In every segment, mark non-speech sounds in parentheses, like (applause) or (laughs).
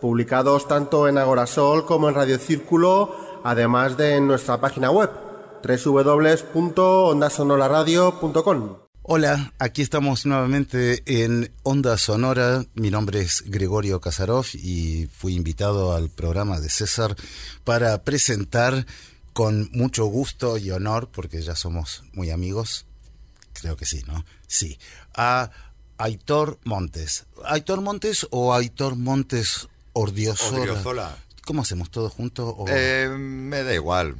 publicados tanto en Agorasol como en Radio Círculo, además de en nuestra página web www.ondasonoraradio.com. Hola, aquí estamos nuevamente en Onda Sonora. Mi nombre es Gregorio Casarov y fui invitado al programa de César para presentar con mucho gusto y honor, porque ya somos muy amigos, creo que sí, ¿no? Sí, a Aitor Montes. ¿Aitor Montes o Aitor Montes Ordiozola? Ordiozola. ¿Cómo hacemos todos juntos? o- Eh, me da igual.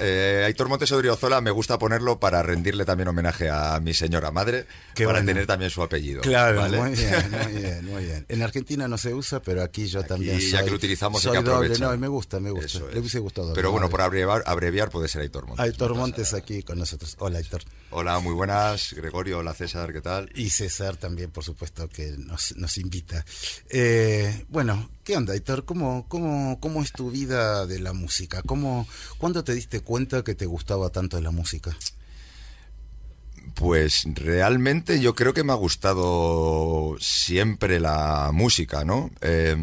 Eh, Aitor Montes Odriozola me gusta ponerlo para rendirle también homenaje a mi señora madre, Qué para bueno. tener también su apellido. Claro, ¿vale? muy bien, (laughs) muy bien, muy bien. En Argentina no se usa, pero aquí yo también ya soy- que lo utilizamos, hay soy que doble. No, me gusta, me gusta. Le es. hubiese gustado. Pero bueno, por abreviar, abreviar puede ser Aitor Montes. Aitor Montes aquí con nosotros. Hola, Aitor. Hola, muy buenas. Gregorio, hola César, ¿qué tal? Y César también, por supuesto, que nos, nos invita. Eh, bueno, ¿qué onda? ¿Cómo, cómo, ¿Cómo es tu vida de la música? ¿Cómo, ¿Cuándo te diste cuenta que te gustaba tanto la música? Pues realmente yo creo que me ha gustado siempre la música, ¿no? Eh,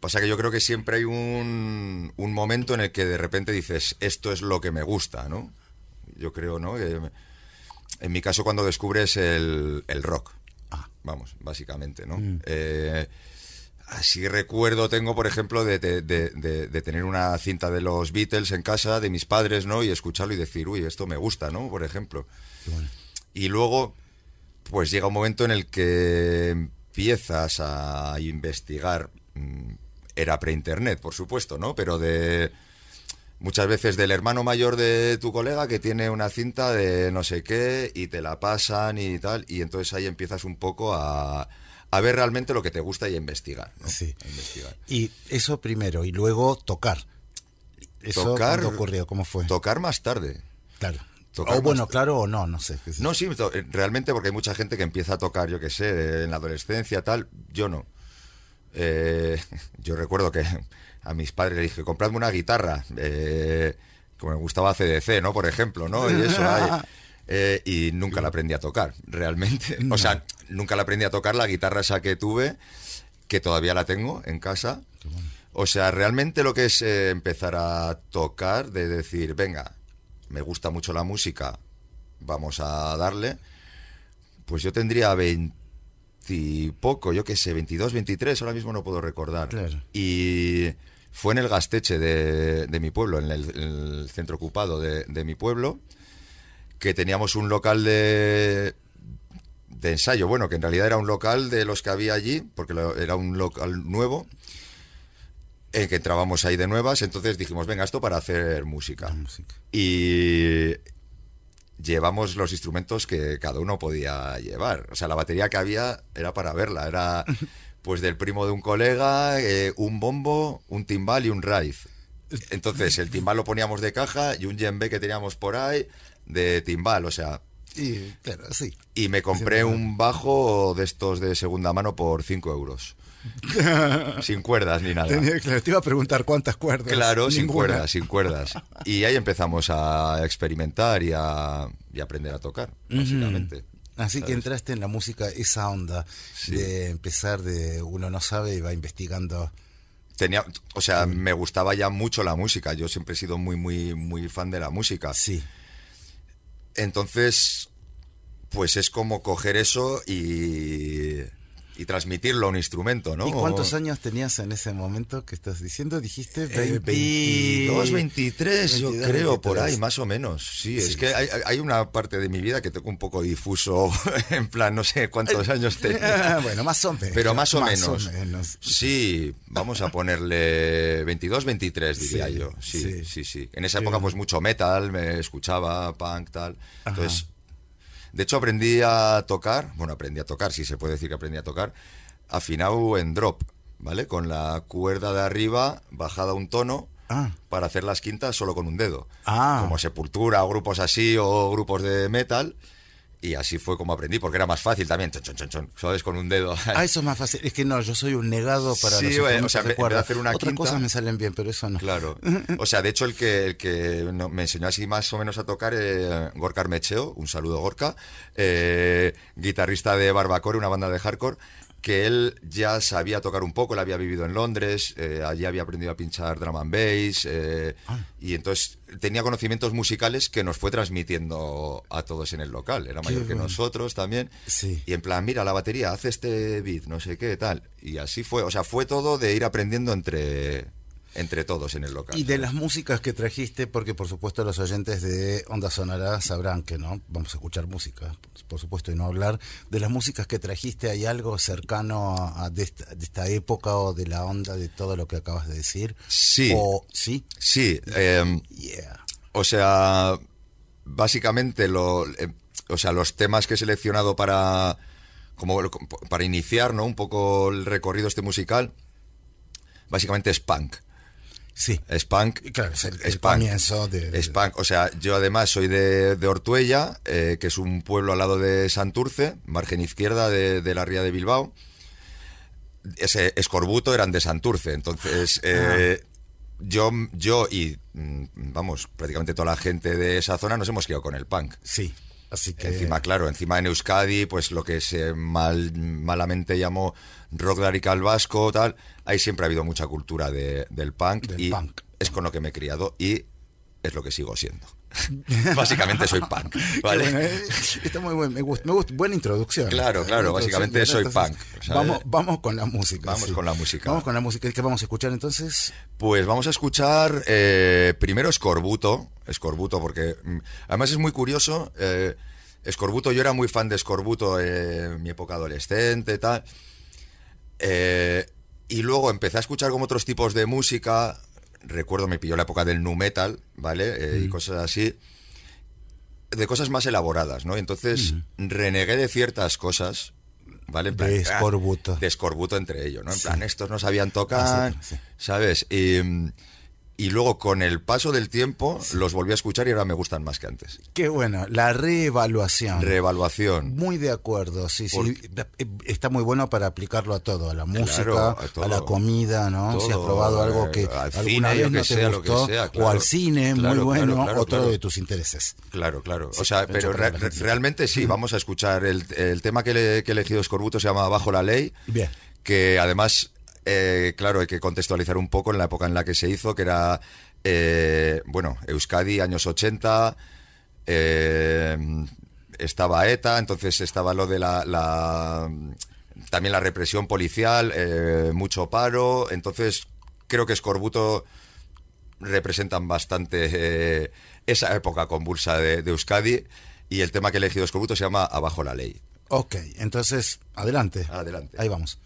pasa que yo creo que siempre hay un, un momento en el que de repente dices, esto es lo que me gusta, ¿no? Yo creo, ¿no? En mi caso cuando descubres el, el rock, Ah. vamos, básicamente, ¿no? Eh, así recuerdo, tengo, por ejemplo, de, de- de- tener una cinta de los Beatles en casa, de mis padres, ¿no? Y escucharlo y decir, uy, esto me gusta, ¿no? Por ejemplo. Y luego, pues llega un momento en el que empiezas a investigar. mm, Era pre-internet, por supuesto, ¿no? Pero de muchas veces del hermano mayor de tu colega que tiene una cinta de no sé qué y te la pasan y tal. Y entonces ahí empiezas un poco a, a ver realmente lo que te gusta y a investigar. ¿no? Sí. Investigar. Y eso primero, y luego tocar. ¿Eso Tocar- ocurrió? ¿Cómo fue? Tocar más tarde. claro. tocar o bueno, más- claro o no, no sé. No, sí, eh, realmente porque hay mucha gente que empieza a tocar, yo qué sé, en la adolescencia, tal. Yo no. Eh, (laughs) yo recuerdo que a mis padres le dije, compradme una guitarra. Eh, como me gustaba CDC, ¿no? Por ejemplo, ¿no? Y eso. ay, (laughs) eh, y nunca la aprendí a tocar, realmente. (laughs) O sea, nunca la aprendí a tocar la guitarra esa que tuve, que todavía la tengo en casa. O sea, realmente lo que es eh, empezar a tocar, de decir, venga, me gusta mucho la música, vamos a darle. Pues yo tendría 20 y poco, yo qué sé, 22, 23, ahora mismo no puedo recordar. Claro. Y fue en el Gasteche de, de mi pueblo, en el, en el centro ocupado de, de mi pueblo, que teníamos un local de, de ensayo, bueno, que en realidad era un local de los que había allí, porque lo- era un local nuevo, en que entrábamos ahí de nuevas, entonces dijimos, venga, esto para hacer música. música. Y llevamos los instrumentos que cada uno podía llevar. O sea, la batería que había era para verla, era (laughs) pues del primo de un colega, eh, un bombo, un timbal y un raíz. Entonces, el timbal lo poníamos de caja y un djembe que teníamos por ahí de timbal, o sea, Y, claro, sí. y me compré un bajo de estos de segunda mano por 5 euros. (laughs) Sin cuerdas ni nada. Tenía- claro, te iba a preguntar cuántas cuerdas. Claro, sin cuerdas, sin cuerdas. (laughs) Y ahí empezamos a experimentar y a, y aprender a tocar, básicamente. Así que entraste en la música, esa onda Sí. de empezar de uno no sabe y va investigando. Tenía, o sea, me gustaba ya mucho la música. Yo siempre he sido muy, muy, muy fan de la música. Sí. Entonces, pues es como coger eso y, y transmitirlo a un instrumento, ¿no? ¿Y cuántos años tenías en ese momento que estás diciendo? Dijiste Eh, 20... 22, 23, yo 22, creo, por 23. ahí, más o menos. Sí, Sí, es que sí. hay, hay una parte de mi vida que tengo un poco difuso, (laughs) en plan, no sé cuántos años (laughs) tenía. Bueno, más o menos. Pero más o Más menos. o menos. Sí, vamos a ponerle 22, 23, diría Sí, yo. Sí, sí. sí, En esa época, pues mucho metal, me escuchaba punk, tal. Ajá. De hecho, aprendí a tocar, bueno, aprendí a tocar, si se puede decir que aprendí a tocar, afinado en drop. ¿vale? Con la cuerda de arriba bajada un tono Ah. para hacer las quintas solo con un dedo. Ah. Como Sepultura o grupos así o grupos de metal. Y así fue como aprendí, porque era más fácil también, chon, chon, chon, ¿sabes? Con un dedo. Ah, eso es más fácil. Es que no, yo soy un negado para Sí, los bueno, o sea, de en vez de hacer una Otras quinta- cosas me salen bien, pero eso no. Claro. O sea, de hecho, el que, el que me enseñó así más o menos a tocar, eh, Gorka Armecheo, un saludo Gorka, eh, guitarrista de Barbacore, una banda de hardcore, que él ya sabía tocar un poco, él había vivido en Londres, eh, allí había aprendido a pinchar drum and bass, eh, Ah. y entonces tenía conocimientos musicales que nos fue transmitiendo a todos en el local. Era mayor que bueno. nosotros también. Sí. Y en plan, mira, la batería, hace este beat, no sé qué, tal. Y así fue. O sea, fue todo de ir aprendiendo entre, entre todos en el local. Y de las músicas que trajiste, porque por supuesto los oyentes de Onda Sonora sabrán que no, vamos a escuchar música, por supuesto, y no hablar. De las músicas que trajiste, ¿hay algo cercano a, de, esta, de esta época o de la onda de todo lo que acabas de decir? Sí. O, ¿Sí? Sí, eh, Yeah. o sea, básicamente lo, eh, o sea, los temas que he seleccionado para como para iniciar, ¿no? Un poco el recorrido este musical, básicamente es punk. Sí. Es punk. Claro, es el- es el punk. comienzo de- Es punk. O sea, yo además soy de, de Ortuella, eh, que es un pueblo al lado de Santurce, margen izquierda de, de la ría de Bilbao. Ese Escorbuto eran de Santurce. Entonces, eh, yo, yo y, mm, vamos, prácticamente toda la gente de esa zona nos hemos quedado con el punk. Sí. Así que. Encima, claro, encima en Euskadi, pues lo que se mal, malamente llamó rock radical vasco, tal, ahí siempre ha habido mucha cultura de- del punk Del y punk. es con lo que me he criado y es lo que sigo siendo. (laughs) básicamente soy punk, ¿vale? Bueno, eh, Está muy bueno, me gusta, me gusta, buena introducción. Claro, claro, básicamente soy Entonces, punk, ¿sabes? Vamos, vamos con la música. Vamos sí. con la música. Vamos con la música. ¿Qué vamos a escuchar entonces? Pues vamos a escuchar eh, primero Escorbuto, Escorbuto, porque mm, además es muy curioso. eh, Escorbuto, yo era muy fan de Escorbuto en mi época adolescente, tal. Eh, y luego empecé a escuchar como otros tipos de música. Recuerdo, me pilló la época del nu metal, ¿vale? Eh, Y cosas así. De cosas más elaboradas, ¿no? Entonces renegué de ciertas cosas, ¿vale? En De ah, Escorbuto. de escorbuto entre ellos, ¿no? En Sí. plan, estos no sabían tocar, Ah, sí, sí. ¿sabes? Y, mm, y luego con el paso del tiempo los volví a escuchar y ahora me gustan más que antes. Qué bueno, la reevaluación. Reevaluación. Muy de acuerdo, sí, sí. Porque- Eh, Está muy bueno para aplicarlo a todo, a la música, a todo. a la comida, ¿no? si has probado algo eh, que al alguna cine, vez no que te sea, lo que gustó, sea, o al cine, Claro, muy bueno, otro de tus intereses. Claro, claro. Sí, o sea, pero re- realmente sí, vamos a escuchar el, el tema que, le- que he elegido Escorbuto se llama Bajo la Ley. Bien. que además, eh, claro, hay que contextualizar un poco en la época en la que se hizo, que era, eh, bueno, Euskadi, años 80, eh, estaba ETA, entonces estaba lo de la... la- también la represión policial, mucho paro, entonces creo que Escorbuto representan bastante esa época convulsa de, de Euskadi y el tema que he elegido Escorbuto se llama Abajo la Ley. Ok, entonces, adelante. Adelante. Ahí vamos.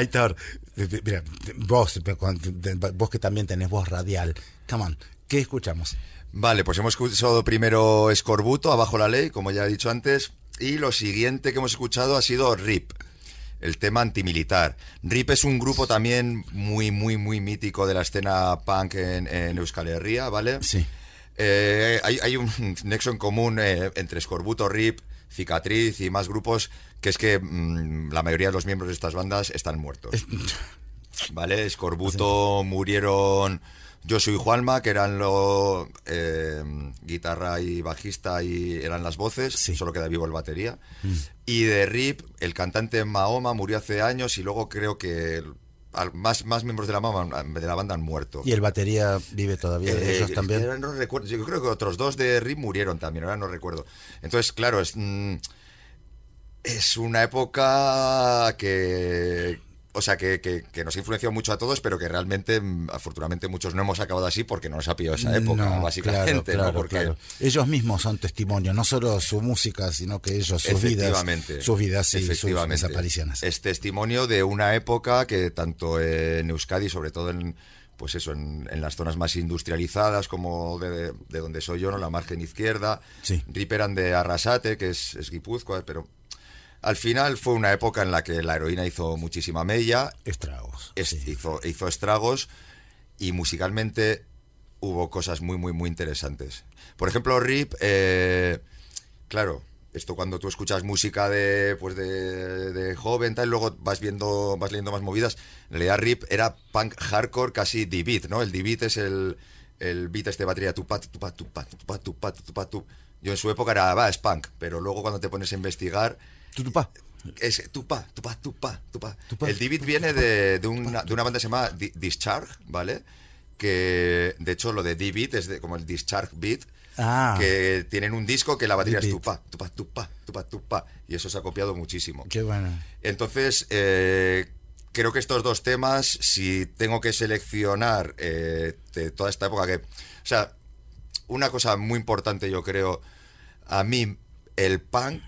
Aitor, mira, vos, vos que también tenés voz radial, come on, ¿qué escuchamos? Vale, pues hemos escuchado primero Escorbuto, Abajo la Ley, como ya he dicho antes, y lo siguiente que hemos escuchado ha sido RIP, el tema antimilitar. RIP es un grupo también muy, muy, muy mítico de la escena punk en, en Euskal Herria, ¿vale? Sí. Eh, hay, hay un nexo en común eh, entre Escorbuto, RIP, Cicatriz y más grupos, que es que mm, la mayoría de los miembros de estas bandas están muertos. ¿Vale? Escorbuto murieron Josu y Juanma, que eran los eh, guitarra y bajista y eran las voces, Sí. solo queda vivo el batería. Y de Rip, el cantante Mahoma murió hace años y luego creo que más, más miembros de la, mama- de la banda han muerto. Y el batería vive todavía, Eh, ellos también. no recuerdo, yo creo que otros dos de RIP murieron también, ahora no recuerdo. Entonces, claro, es, mm, es una época que... O sea, que, que- que nos ha influenciado mucho a todos, pero que realmente, mm, afortunadamente, muchos no hemos acabado así porque no nos ha pillado esa época, No, básicamente. claro, ¿no? Porque claro. Ellos mismos son testimonio, no solo su música, sino que ellos, sus vidas, Efectivamente. sus vidas y sus desapariciones. Es testimonio de una época que tanto en Euskadi, sobre todo en pues eso, en, en las zonas más industrializadas, como de, de donde soy yo, ¿no? la margen izquierda, Sí. Rip eran de Arrasate, que es, es Guipúzcoa, pero al final fue una época en la que la heroína hizo muchísima mella, Estragos. es- sí. hizo, hizo estragos y musicalmente hubo cosas muy, muy, muy interesantes. Por ejemplo, Rip, eh, claro, esto cuando tú escuchas música de, pues de, de joven, tal, y luego vas viendo, vas leyendo más movidas, en realidad Rip era punk hardcore, casi D-beat, ¿no? El D-beat es el, el beat este de batería, tupa, tupa, tupa, tupa, tupa, tupa, tupa. Yo en su época era, va, es punk, pero luego cuando te pones a investigar, Tutupá. es tupa, tupa, tupa, tupa. Tupa. El D-Beat viene de, de una, de una banda que se llama Di- Discharge, ¿vale? Que de hecho lo de D-Beat es de, como el Discharge Beat. Ah. Que tienen un disco que la batería es tupa, tupa, tupa, tupa, tupa. Y eso se ha copiado muchísimo. Qué bueno. Entonces, eh, creo que estos dos temas, si tengo que seleccionar eh, de toda esta época que... O sea, una cosa muy importante yo creo, a mí el punk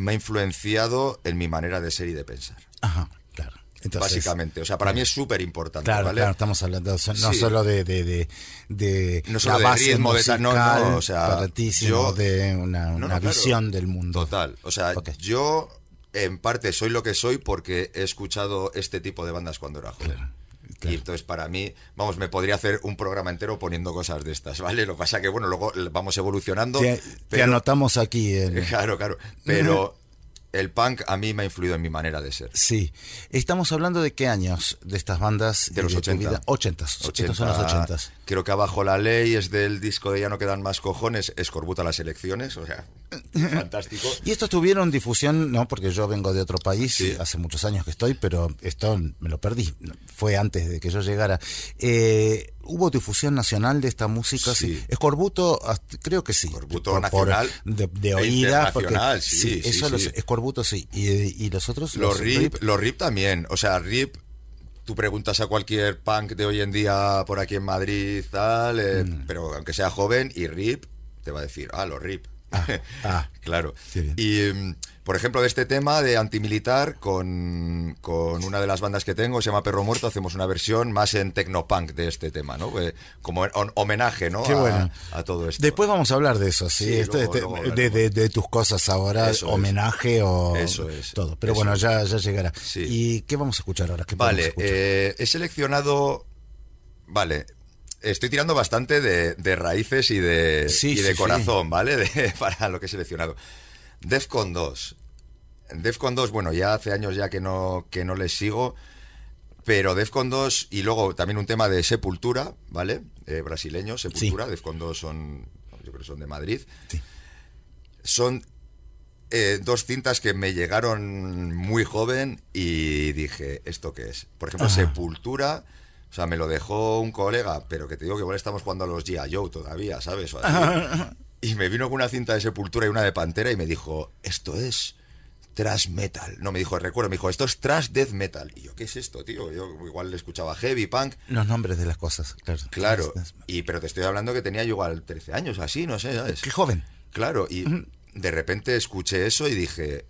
me ha influenciado en mi manera de ser y de pensar. Ajá, claro. Entonces, básicamente. O sea, para mí es súper importante, Claro, ¿vale? claro, estamos hablando so- no Sí. solo de, de, de, de No solo la de base ritmo, de musical tal, no, no, o sea, para ti, sino yo- de una, claro. visión del mundo. Total. O sea, yo en parte soy lo que soy porque he escuchado este tipo de bandas cuando era joven. Claro, claro. Y entonces para mí, vamos, me podría hacer un programa entero poniendo cosas de estas, ¿vale? Lo que pasa que, bueno, luego vamos evolucionando. Te, te anotamos aquí. en- (laughs) Claro, claro. Pero el punk a mí me ha influido en mi manera de ser. Sí. Estamos hablando de qué años de estas bandas. De los tu 80. vida? 80. Estos son los 80. Creo que abajo la ley es del disco de Ya no quedan más cojones, escorbuta las elecciones, o sea, (laughs) fantástico. Y estos tuvieron difusión, no, porque yo vengo de otro país, Sí. hace muchos años que estoy, pero esto me lo perdí, fue antes de que yo llegara. Eh, ¿Hubo difusión nacional de esta música? Sí. Escorbuto, creo que sí. Escorbuto Por- por- nacional de, de oídas, porque internacional, sí, sí, eso sí. los Escorbuto sí. ¿Y, y los otros? Los RIP, los RIP también. O sea, RIP, tú preguntas a cualquier punk de hoy en día por aquí en Madrid, tal, eh, Mm. pero aunque sea joven, y RIP, te va a decir, ah, los RIP. ah. (laughs) claro. Qué bien. Y, mm, por ejemplo, de este tema de antimilitar, con, con una de las bandas que tengo, se llama Perro Muerto, hacemos una versión más en tecnopunk de este tema, ¿no? Eh, como en- homenaje, ¿no? Qué a, bueno. a todo esto. Después vamos a hablar de eso, sí, Sí, Esto- luego- este- luego de, hablaremos. de- de tus cosas ahora, Eso es. homenaje o Eso es. todo. Pero Eso bueno, ya, ya llegará. Sí. ¿Y qué vamos a escuchar ahora? ¿Qué Vale, escuchar? eh, he seleccionado. Vale. Estoy tirando bastante de, de raíces y de, Sí, y de sí, sí. corazón, ¿vale? (laughs) De- para lo que he seleccionado. Defcon 2. Defcon 2, bueno, ya hace años ya que no, que no les sigo, pero Defcon 2 y luego también un tema de Sepultura, ¿vale? Eh, brasileño, Sepultura. Defcon 2 son, yo creo que son de Madrid. Sí. Son eh, dos cintas que me llegaron muy joven y dije, ¿esto qué es? Por ejemplo, Ajá. Sepultura, o sea, me lo dejó un colega, pero que te digo que igual estamos jugando a los G.I. Joe todavía, ¿sabes? O así. (laughs) Y me vino con una cinta de Sepultura y una de Pantera y me dijo, esto es thrash metal. No, me dijo, recuerdo, me dijo, esto es thrash death metal. Y yo, ¿qué es esto, tío? Yo igual le escuchaba heavy, punk. Los nombres de las cosas, claro. Claro, y pero te estoy hablando que tenía yo igual 13 años, así, no sé, ¿sabes? Qué joven. Claro, y de repente escuché eso y dije,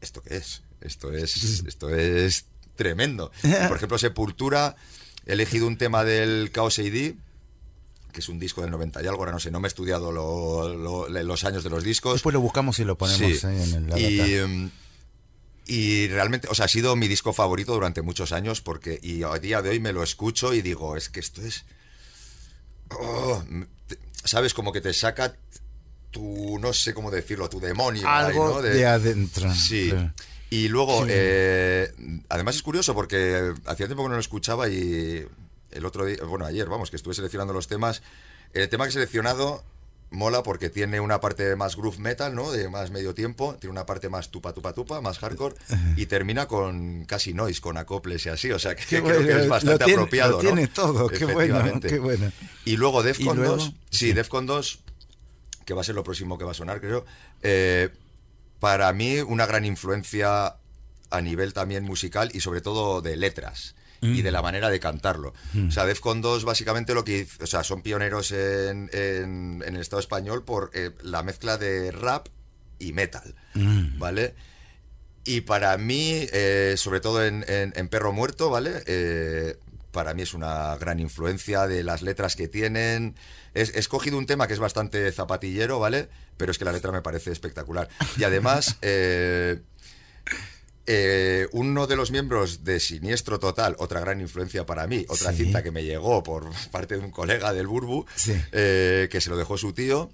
¿esto qué es? Esto es, (laughs) esto es tremendo. Y, por ejemplo, Sepultura, he elegido un tema del Chaos AD, que es un disco del 90 y algo, ahora no sé, no me he estudiado lo- lo- los años de los discos. Después lo buscamos y lo ponemos Sí. ahí en el y, mm, y realmente, o sea, ha sido mi disco favorito durante muchos años porque y a día de hoy me lo escucho y digo, es que esto es... oh, te- ¿Sabes? Como que te saca tu, no sé cómo decirlo, tu demonio. ahí, Algo ¿no? de, adentro. Sí. claro. Y luego, Sí. eh, además es curioso porque hacía tiempo que no lo escuchaba y el otro día, bueno, ayer, vamos, que estuve seleccionando los temas. El tema que he seleccionado mola porque tiene una parte más groove metal, ¿no? De más medio tiempo, tiene una parte más tupa, tupa, tupa, más hardcore (laughs) y termina con casi noise, con acoples y así, o sea que Qué (laughs) creo que es lo bastante tiene- apropiado, lo ¿no? tiene todo, qué bueno, qué bueno. Y luego Defcon ¿Y luego? 2, sí, Sí. Defcon 2, que va a ser lo próximo que va a sonar, creo. eh, para mí, una gran influencia a nivel también musical y sobre todo de letras y de la manera de cantarlo. O sea, Defcon 2 básicamente lo que o sea, son pioneros en, en- en el Estado español por eh, la mezcla de rap y metal, ¿vale? Y para mí, eh, sobre todo en, en- Perro Muerto, ¿vale? Eh, para mí es una gran influencia de las letras que tienen. He escogido un tema que es bastante zapatillero, ¿vale? Pero es que la letra me parece espectacular. Y además, (laughs) eh, eh, uno de los miembros de Siniestro Total, otra gran influencia para mí, otra Sí. cinta que me llegó por (laughs) parte de un colega del Burbu, Sí. eh, que se lo dejó su tío.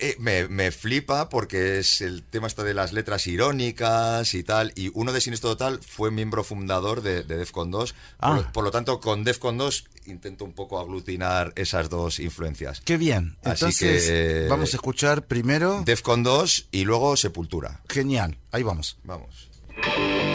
Eh, me, me flipa porque es el tema está de las letras irónicas y tal. Y uno de Siniestro Total fue miembro fundador de, de Defcon 2. Ah. Por, lo- por lo tanto, con Defcon 2 intento un poco aglutinar esas dos influencias. Qué bien. Así Entonces, que- vamos a escuchar primero. Defcon 2 y luego Sepultura. Genial. Ahí vamos. Vamos. Mi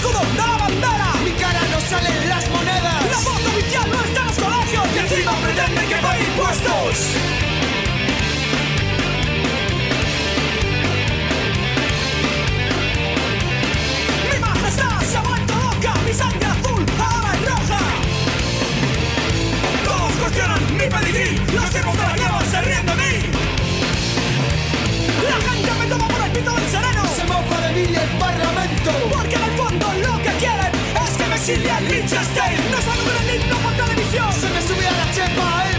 escudo de la bandera. Mi cara no sale en las monedas La voz oficial no está en los colegios y encima pretenden que pague impuestos. Mi majestad se ha vuelto loca, mi sangre azul ahora es roja. Todos cuestionan mi pedigrí, los siervos de la guerra mí el parlamento Porque en el fondo lo que quieren es que me el Liechtenstein. No saluden el himno por televisión. Se me sube la chepa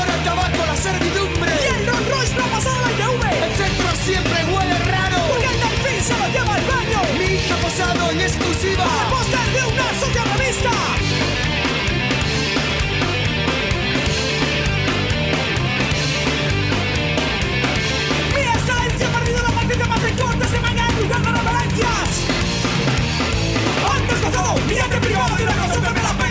al tabaco, la servidumbre. Y el rock no ha pasado la. El centro siempre huele raro. Porque el delfín se lo lleva al baño. Mi hija posado en exclusiva. El póster de una socia revista. Mi excelencia ha perdido la partida más recortes de mañana en lugar de referencias. Antes gozado, privado y una cosa que me la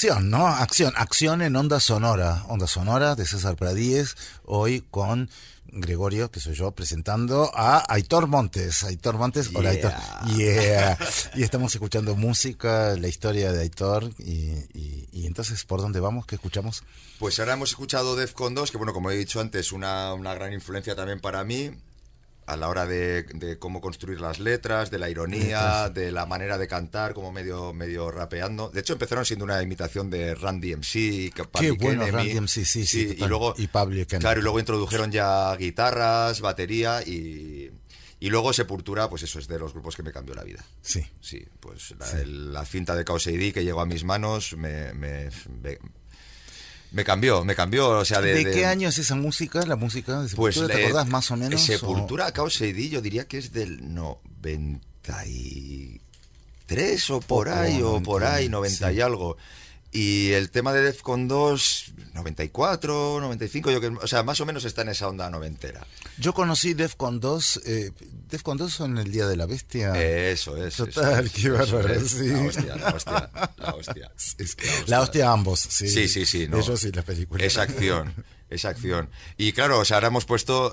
acción, ¿no? Acción, acción en onda sonora, onda sonora de César Pradíez, hoy con Gregorio, que soy yo, presentando a Aitor Montes. Aitor Montes, hola Aitor. Yeah. Y estamos escuchando música, la historia de Aitor. Y, y- y entonces, ¿por dónde vamos? ¿Qué escuchamos? Pues ahora hemos escuchado Defcon 2, que bueno, como he dicho antes, una, una gran influencia también para mí a la hora de, de cómo construir las letras, de la ironía, de la manera de cantar, como medio, medio rapeando. De hecho, empezaron siendo una imitación de Randy MC, Qué bueno, Randy MC, sí, sí, y total. luego, Y Public Enemy. claro, y luego introdujeron ya guitarras, batería y, y luego Sepultura, pues eso es de los grupos que me cambió la vida. Sí. Sí, pues la, el- la cinta de Chaos AD que llegó a mis manos me, me, me, me cambió, me cambió, o sea, de... ¿De, de- qué año es esa música? ¿La música de Pues Sepultura? ¿Te le- acordás más o menos? Sepultura Chaos AD yo diría que es del 93 o por Poco, ahí, o por 90, ahí, 90 sí. y algo. Y el tema de Defcon 2, 94, 95, yo que, o sea, más o menos está en esa onda noventera. Yo conocí Defcon 2. Eh, Defcon 2 son el Día de la Bestia. Eso es. Total, eso es, qué bárbaro, sí. La hostia, la hostia, la hostia. (laughs) Es- la hostia ambos, sí. Sí, sí, sí. No. Ellos y la película. Es acción, es acción. Y claro, o sea, ahora hemos puesto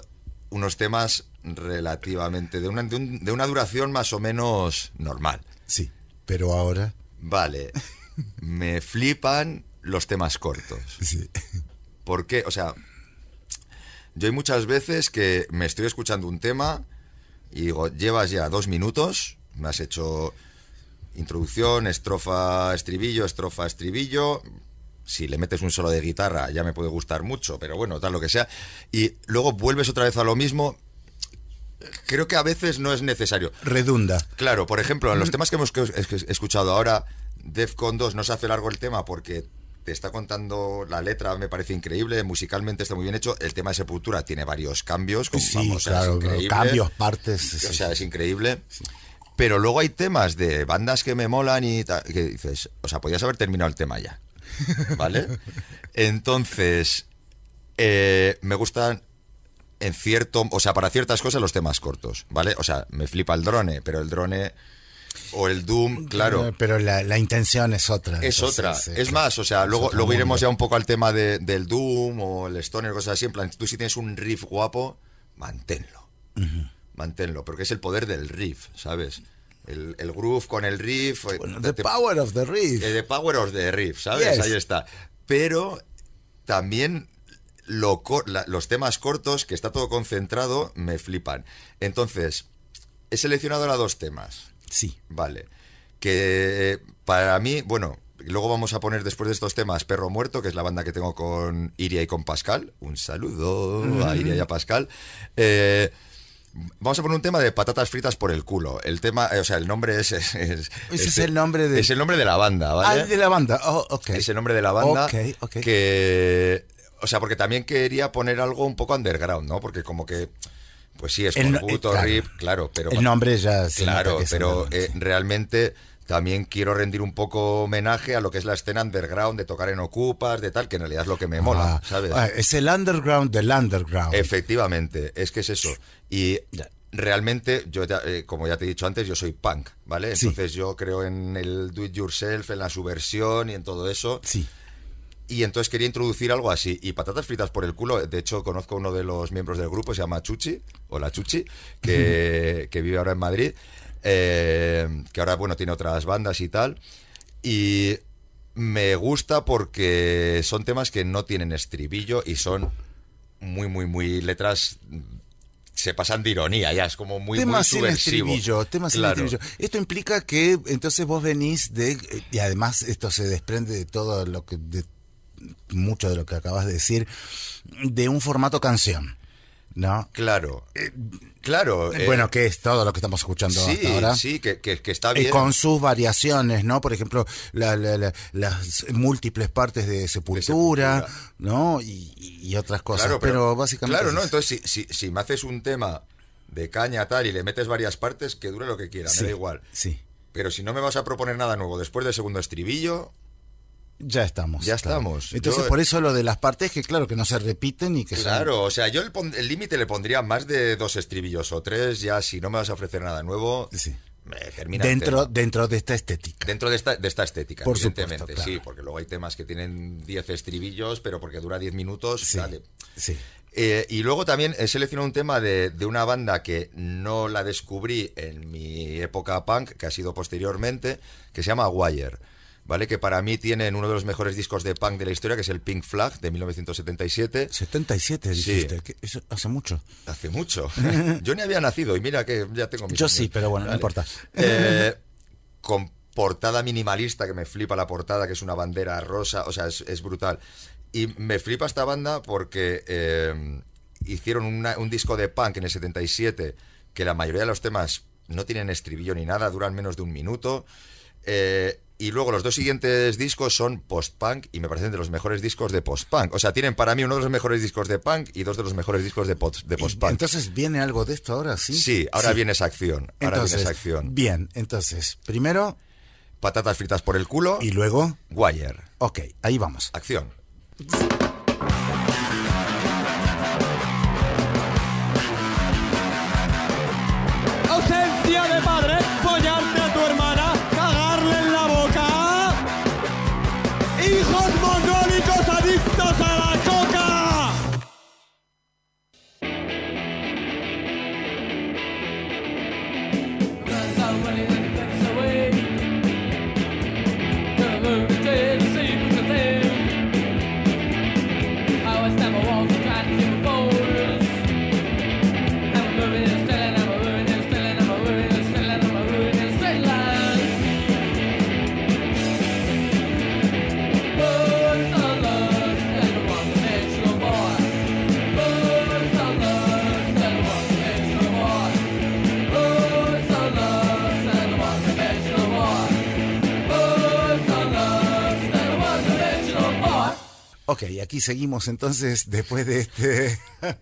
unos temas relativamente, de una, de, un- de una duración más o menos normal. Sí, pero ahora. Vale, me flipan los temas cortos. Sí. ¿Por qué? O sea, yo hay muchas veces que me estoy escuchando un tema y digo, llevas ya dos minutos, me has hecho introducción, estrofa, estribillo, estrofa, estribillo. Si le metes un solo de guitarra ya me puede gustar mucho, pero bueno, tal lo que sea. Y luego vuelves otra vez a lo mismo. Creo que a veces no es necesario. Redunda. Claro, por ejemplo, en los temas que hemos escuchado ahora, Defcon 2 no se hace largo el tema porque te está contando la letra, me parece increíble, musicalmente está muy bien hecho, el tema de Sepultura tiene varios cambios, como, Sí, vamos, es cambios, partes. O sea, es increíble. Pero luego hay temas de bandas que me molan y que dices, o sea, podías haber terminado el tema ya. ¿Vale? (laughs) Entonces, eh, me gustan en cierto, o sea, para ciertas cosas los temas cortos, ¿vale? O sea, me flipa el drone, pero el drone o el Doom, claro, Eh, Pero la, la intención es otra. es entonces, otra. sí, es más, o sea, luego, luego iremos ya un poco al tema de- del Doom o el Stoner, cosas así. En plan, tú si tienes un riff guapo, manténlo. Manténlo, porque es el poder del riff, ¿sabes? El, el groove con el riff. eh, Bueno, te- the power of the riff. eh, The Power of the Riff, ¿sabes? Yes. Ahí está. Pero también lo co- la- los temas cortos, que está todo concentrado, me flipan. Entonces, he seleccionado ahora dos temas. Sí. Vale. Que para mí, bueno, luego vamos a poner después de estos temas Perro Muerto, que es la banda que tengo con Iria y con Pascal. Un saludo a Iria y a Pascal. Eh, Vamos a poner un tema de patatas fritas por el culo. El tema, eh, o sea, el nombre es. es- es- Ese es el nombre de- Es el nombre de la banda, ¿vale? Ah, de la banda. Oh, ok. Es el nombre de la banda. Ok, ok. Que. O sea, porque también quería poner algo un poco underground, ¿no? Porque como que. Pues sí, es El puto eh, claro. rip, claro, pero. El nombre ya Claro, pero eh, realmente también quiero rendir un poco homenaje a lo que es la escena underground de tocar en Ocupas, de tal, que en realidad es lo que me mola, Ah, ¿sabes? ah, es el underground del underground. Efectivamente, es que es eso. Y realmente, yo ya, eh, como ya te he dicho antes, yo soy punk, ¿vale? Sí. Entonces yo creo en el do it yourself, en la subversión y en todo eso. Sí. Y entonces quería introducir algo así. Y patatas fritas por el culo. De hecho, conozco a uno de los miembros del grupo, se llama Chuchi, o la Chuchi, que, que vive ahora en Madrid. eh, que ahora, bueno, tiene otras bandas y tal. Y me gusta porque son temas que no tienen estribillo y son muy, muy, muy letras. Se pasan de ironía, ya es como muy, temas muy sin subversivo. estribillo, temas Claro. sin estribillo. Esto implica que entonces vos venís de eh, y además esto se desprende de todo lo que de mucho de lo que acabas de decir de un formato canción, ¿no? Claro, claro. eh, bueno, que es todo lo que estamos escuchando sí, hasta ahora. sí, que, que- que está Eh, bien. con sus variaciones, ¿no? Por ejemplo, la- la- la- las múltiples partes de Sepultura, Sepultura. ¿no? Y, y otras cosas. Claro, pero, básicamente. Claro, es ¿no? Entonces, si, si, si me haces un tema de caña tal y le metes varias partes, que dure lo que quiera, Sí, me da igual. Sí, Pero si no me vas a proponer nada nuevo después del segundo estribillo, ya estamos. Ya claro. estamos. Entonces, Yo- por eso lo de las partes, que claro, que no se repiten y que claro, o sea, yo el límite le pondría más de dos estribillos o tres, ya si no me vas a ofrecer nada nuevo, Sí. me termina el Dentro, dentro de esta estética. Dentro de esta, de esta estética, Por evidentemente, supuesto, claro. sí, porque luego hay temas que tienen 10 estribillos, pero porque dura 10 minutos, Sí, dale. sí. Eh, y luego también he seleccionado un tema de, de una banda que no la descubrí en mi época punk, que ha sido posteriormente, que se llama Wire. ¿Vale? Que para mí tienen uno de los mejores discos de punk de la historia, que es el Pink Flag de 1977. 77 Sí. dijiste, eso hace mucho. Hace mucho. (laughs) Yo ni había nacido y mira que ya tengo mis Yo años. sí, pero bueno, no importa. Eh, (laughs) con portada minimalista, que me flipa la portada, que es una bandera rosa, o sea, es, es brutal. Y me flipa esta banda porque eh, hicieron una- un disco de punk en el 77, que la mayoría de los temas no tienen estribillo ni nada, duran menos de un minuto. Eh, y luego los dos siguientes discos son post-punk y me parecen de los mejores discos de post-punk. O sea, tienen para mí uno de los mejores discos de punk y dos de los mejores discos de, post- de post-punk. Entonces, ¿viene algo de esto ahora? Sí, Sí, ahora viene esa acción. Ahora Entonces, viene esa acción. Bien, entonces, primero, Patatas fritas por el culo. Y luego, Wire. ok, ahí vamos. Acción. Ok, aquí seguimos entonces después de este... (laughs)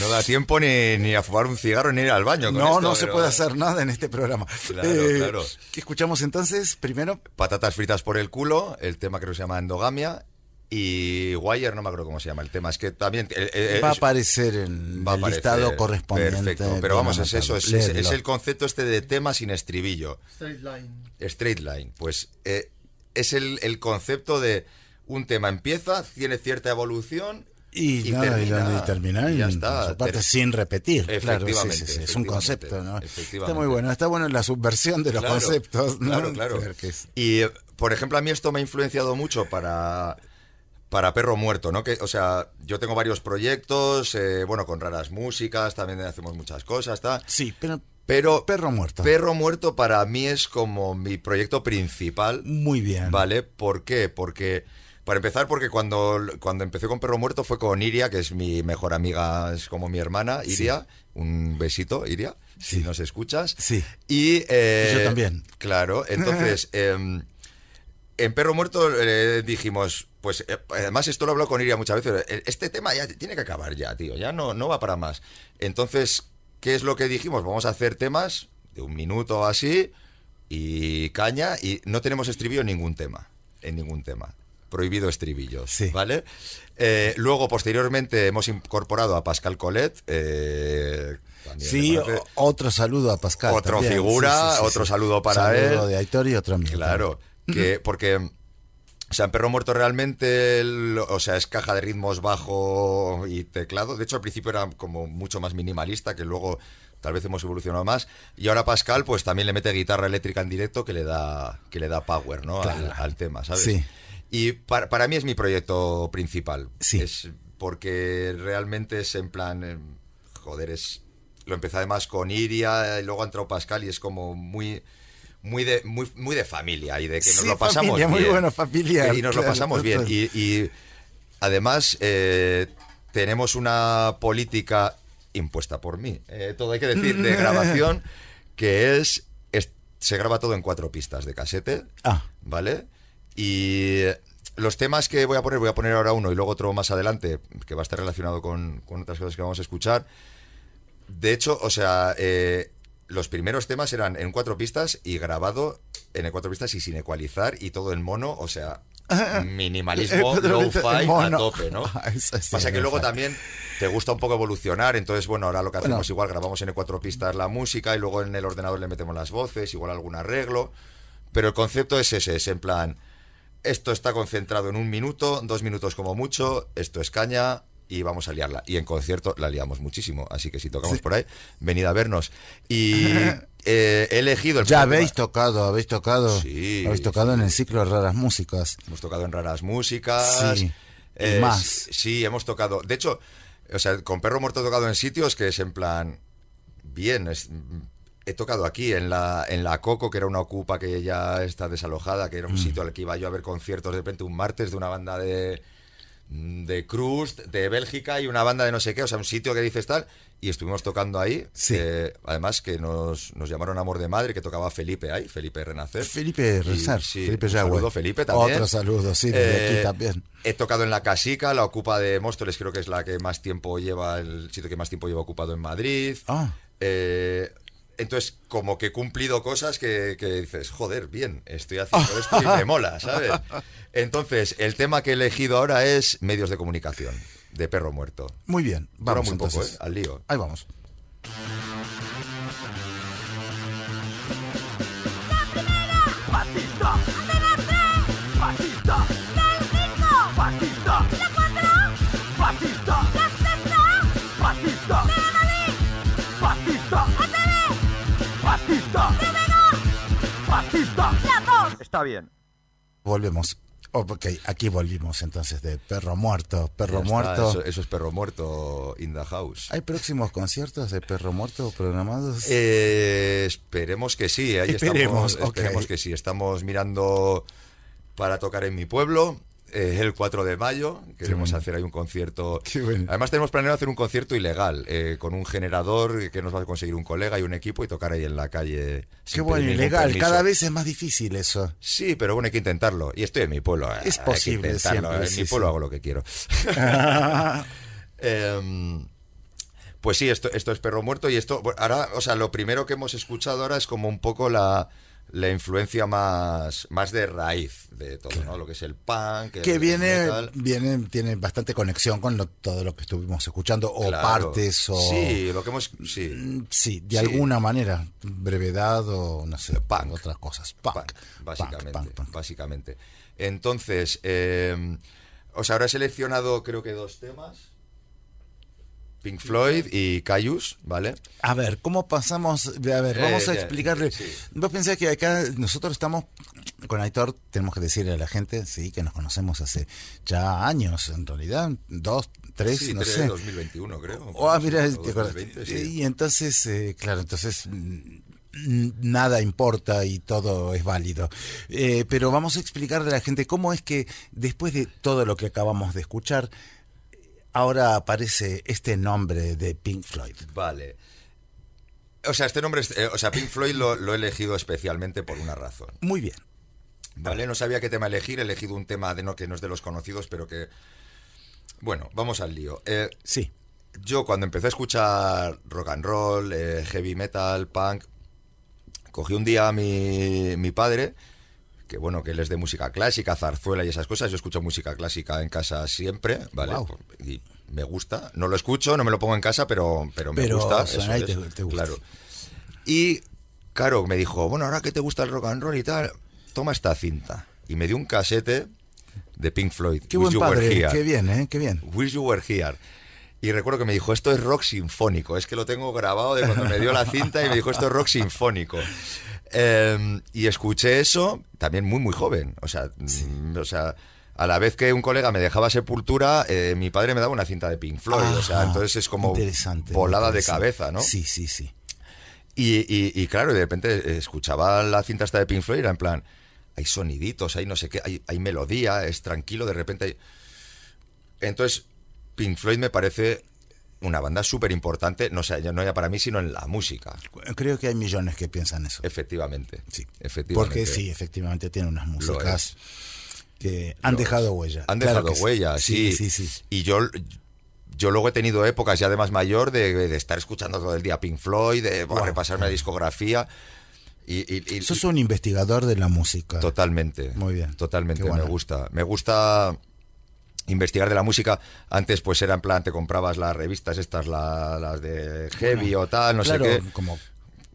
No da tiempo ni, ni a fumar un cigarro ni ir al baño. con no, esto, no se puede hacer nada en este programa. Eh, Claro, claro. ¿Qué escuchamos entonces? Primero, Patatas fritas por el culo, el tema creo que se llama endogamia. Y Wire, no me acuerdo cómo se llama el tema. Es que también. eh, eh, va a aparecer en va el aparecer. listado correspondiente. Perfecto. Pero vamos, es eso. Es, es- Léelo. es el concepto este de tema sin estribillo. Straight line. Straight line. Pues eh, es el, el concepto de un tema empieza, tiene cierta evolución. Y, nada, termina, y terminar y ya está. su parte Ter- sin repetir. Claro, sí, Efectivamente, sí, es un concepto, ¿no? Está muy bueno, está bueno la subversión de los Claro, conceptos, ¿no? Claro, claro. Y, por ejemplo, a mí esto me ha influenciado mucho para, para Perro Muerto, ¿no? Que, o sea, yo tengo varios proyectos, eh, bueno, con raras músicas, también hacemos muchas cosas, tal. Sí, pero Pero Perro Muerto. Perro Muerto para mí es como mi proyecto principal, muy bien. ¿vale? ¿Por qué? Porque... Para empezar, porque cuando, cuando empecé con Perro Muerto fue con Iria, que es mi mejor amiga, es como mi hermana, Iria. Un besito, Iria, si nos escuchas. Sí. Y, eh, Yo también. Claro, (laughs) entonces, em, en Perro Muerto eh, dijimos, pues eh, además esto lo he hablado con Iria muchas veces, este tema ya tiene que acabar ya, tío, ya no, no va para más. Entonces, ¿qué es lo que dijimos? Vamos a hacer temas de un minuto así y caña y no tenemos estribillo en ningún tema, en ningún tema. Prohibido estribillos, Sí. ¿vale? Eh, luego, posteriormente, hemos incorporado a Pascal Colet. eh, también Sí, otro saludo a Pascal. También. figura, otro saludo para saludo él. de Aitor y otro mío. Claro, que porque o sea, en Perro Muerto realmente, el- o sea, es caja de ritmos bajo y teclado. De hecho, al principio era como mucho más minimalista, que luego tal vez hemos evolucionado más. Y ahora Pascal, pues también le mete guitarra eléctrica en directo que le da, que le da power, ¿no? Al, al tema, ¿sabes? Sí. Y para, para mí es mi proyecto principal. Sí. Es porque realmente es en plan, eh, joder, es lo empecé además con Iria y luego entrado Pascal y es como muy muy de muy, muy de familia y de que nos Sí, lo pasamos familia, muy bien. bueno, familiar, y nos lo pasamos bien y además eh, tenemos una política impuesta por mí eh, todo hay que decir de (laughs) grabación que es, es- se graba todo en cuatro pistas de casete Ah. ¿vale? Y los temas que voy a poner, voy a poner ahora uno y luego otro más adelante, que va a estar relacionado con, con otras cosas que vamos a escuchar. De hecho, o sea, eh, los primeros temas eran en cuatro pistas y grabado en cuatro pistas y sin ecualizar y todo en mono, o sea, (laughs) minimalismo, low-fi a tope, ¿no? (laughs) Pasa que luego también te gusta un poco evolucionar, entonces, bueno, ahora lo que hacemos Bueno. igual, grabamos en cuatro pistas la música y luego en el ordenador le metemos las voces, igual algún arreglo, pero el concepto es ese, es en plan, esto está concentrado en un minuto, dos minutos como mucho, esto es caña y vamos a liarla. Y en concierto la liamos muchísimo, así que si tocamos por ahí, venid a vernos. Y (laughs) eh, he elegido el Ya habéis tocado, habéis tocado. Sí, habéis tocado en el ciclo Raras Músicas. Hemos tocado en raras músicas. Sí, eh, más. Sí, hemos tocado. De hecho, o sea, con Perro Muerto he tocado en sitios que es en plan. Bien, es- he tocado aquí en la, en la Coco, que era una ocupa que ya está desalojada, que era Mm. un sitio al que iba yo a ver conciertos de repente un martes de una banda de de Crust, de Bélgica y una banda de no sé qué, o sea, un sitio que dices tal, y estuvimos tocando ahí, Sí. eh, además que nos, nos llamaron Amor de Madre, que tocaba Felipe ahí, Felipe Renacer. Felipe Rezar, sí, Felipe un saludo, Felipe, también. Otro saludo, sí, desde Eh, aquí también. He tocado en la Casica, la Ocupa de Móstoles, creo que es la que más tiempo lleva, el sitio que más tiempo lleva ocupado en Madrid. Ah. Eh, entonces, como que he cumplido cosas que, que dices, joder, bien, estoy haciendo esto y (laughs) me mola, ¿sabes? Entonces, el tema que he elegido ahora es medios de comunicación, de perro muerto. Muy bien, vamos muy poco, entonces. ¿eh? Al lío. Ahí vamos. Está bien. Volvemos. Oh, ok, aquí volvimos entonces de Perro Muerto. Perro está, Muerto. Eso, eso es perro muerto in the house. ¿Hay próximos conciertos de Perro Muerto programados? Eh, esperemos que sí. Ahí Esperemos, estamos, esperemos que sí. Estamos mirando para tocar en mi pueblo. Eh, el 4 de mayo queremos bueno. hacer ahí un concierto. Bueno. Además tenemos planeado hacer un concierto ilegal eh, con un generador que nos va a conseguir un colega y un equipo y tocar ahí en la calle. Qué bueno, ilegal. Cada vez es más difícil eso. Sí, pero bueno, hay que intentarlo. Y estoy en mi pueblo. eh, Es hay que posible, intentarlo. siempre, En sí, mi pueblo sí. hago lo que quiero. (laughs) Em, pues sí, esto, esto es perro muerto y esto, ahora, o sea, lo primero que hemos escuchado ahora es como un poco la, la influencia más, más de raíz de todo, ¿no? Lo que es el punk, el que viene, metal. viene, tiene bastante conexión con lo- todo lo que estuvimos escuchando, o Claro. partes, o... Sí, lo que hemos... Sí, Mm, Sí, de Sí. alguna manera, brevedad o no sé, Punk. otras cosas. Punk, punk, básicamente. punk, punk. básicamente. Entonces, eh, o sea, ahora he seleccionado creo que dos temas. Pink Floyd y Cayus, ¿vale? A ver, ¿cómo pasamos? A ver, Eh, vamos a ya, explicarle. Vos pensás que acá nosotros estamos, con Aitor, tenemos que decirle a la gente, sí, que nos conocemos hace ya años, en realidad, dos, tres, Sí, no tres, sé. 2021 creo. Oh, ah, mira, O te acuerdas. 2020, sí. Y entonces, eh, claro, entonces mm, nada importa y todo es válido. Eh, pero vamos a explicarle a la gente cómo es que después de todo lo que acabamos de escuchar, ahora aparece este nombre de Pink Floyd. Vale. O sea, este nombre, es- eh, o sea, Pink Floyd lo, lo he elegido especialmente por una razón. Muy bien. ¿Vale? No sabía qué tema elegir, he elegido un tema de no, que no es de los conocidos, pero que... Bueno, vamos al lío. Eh, Sí. yo cuando empecé a escuchar rock and roll, eh, heavy metal, punk, cogí un día a mi, mi padre, que bueno, que él es de música clásica, zarzuela y esas cosas, yo escucho música clásica en casa siempre, ¿vale? Guau. Y me gusta, no lo escucho, no me lo pongo en casa, pero, pero me Pero gusta. eso te- es, te gusta. Claro. Y, claro, me dijo, bueno, ahora que te gusta el rock and roll y tal, toma esta cinta. Y me dio un casete de Pink Floyd. Qué Wish buen You Were padre, Here. qué bien, ¿eh? Qué bien. Wish You Were Here. Y recuerdo que me dijo, esto es rock sinfónico. Es que lo tengo grabado de cuando me dio la cinta y me dijo, esto es rock sinfónico. Eh, y escuché eso también muy, muy joven. O sea, mm, o sea, a la vez que un colega me dejaba sepultura, eh, mi padre me daba una cinta de Pink Floyd. o sea, entonces es como interesante, volada de cabeza, ¿no? Sí, sí, sí. Y, y- y claro, de repente escuchaba la cinta esta de Pink Floyd, era en plan, hay soniditos, hay no sé qué, hay, hay melodía, es tranquilo, de repente hay... Entonces, Pink Floyd me parece una banda súper importante, no, sé, no ya para mí, sino en la música, Creo que hay millones que piensan eso. efectivamente. Sí, efectivamente. Porque sí, efectivamente tiene unas músicas que han dejado huella. Han dejado huella, sí. Sí, sí, sí. Y yo, yo luego he tenido épocas ya de más mayor de, de estar escuchando todo el día Pink Floyd, de bueno, repasarme la discografía. Y, y- y- Sos un investigador de la música. Totalmente. Muy bien. Totalmente, bueno. me gusta. Me gusta investigar de la música. Antes pues era en plan, te comprabas las revistas estas, la- las de heavy o tal, no claro, sé qué. como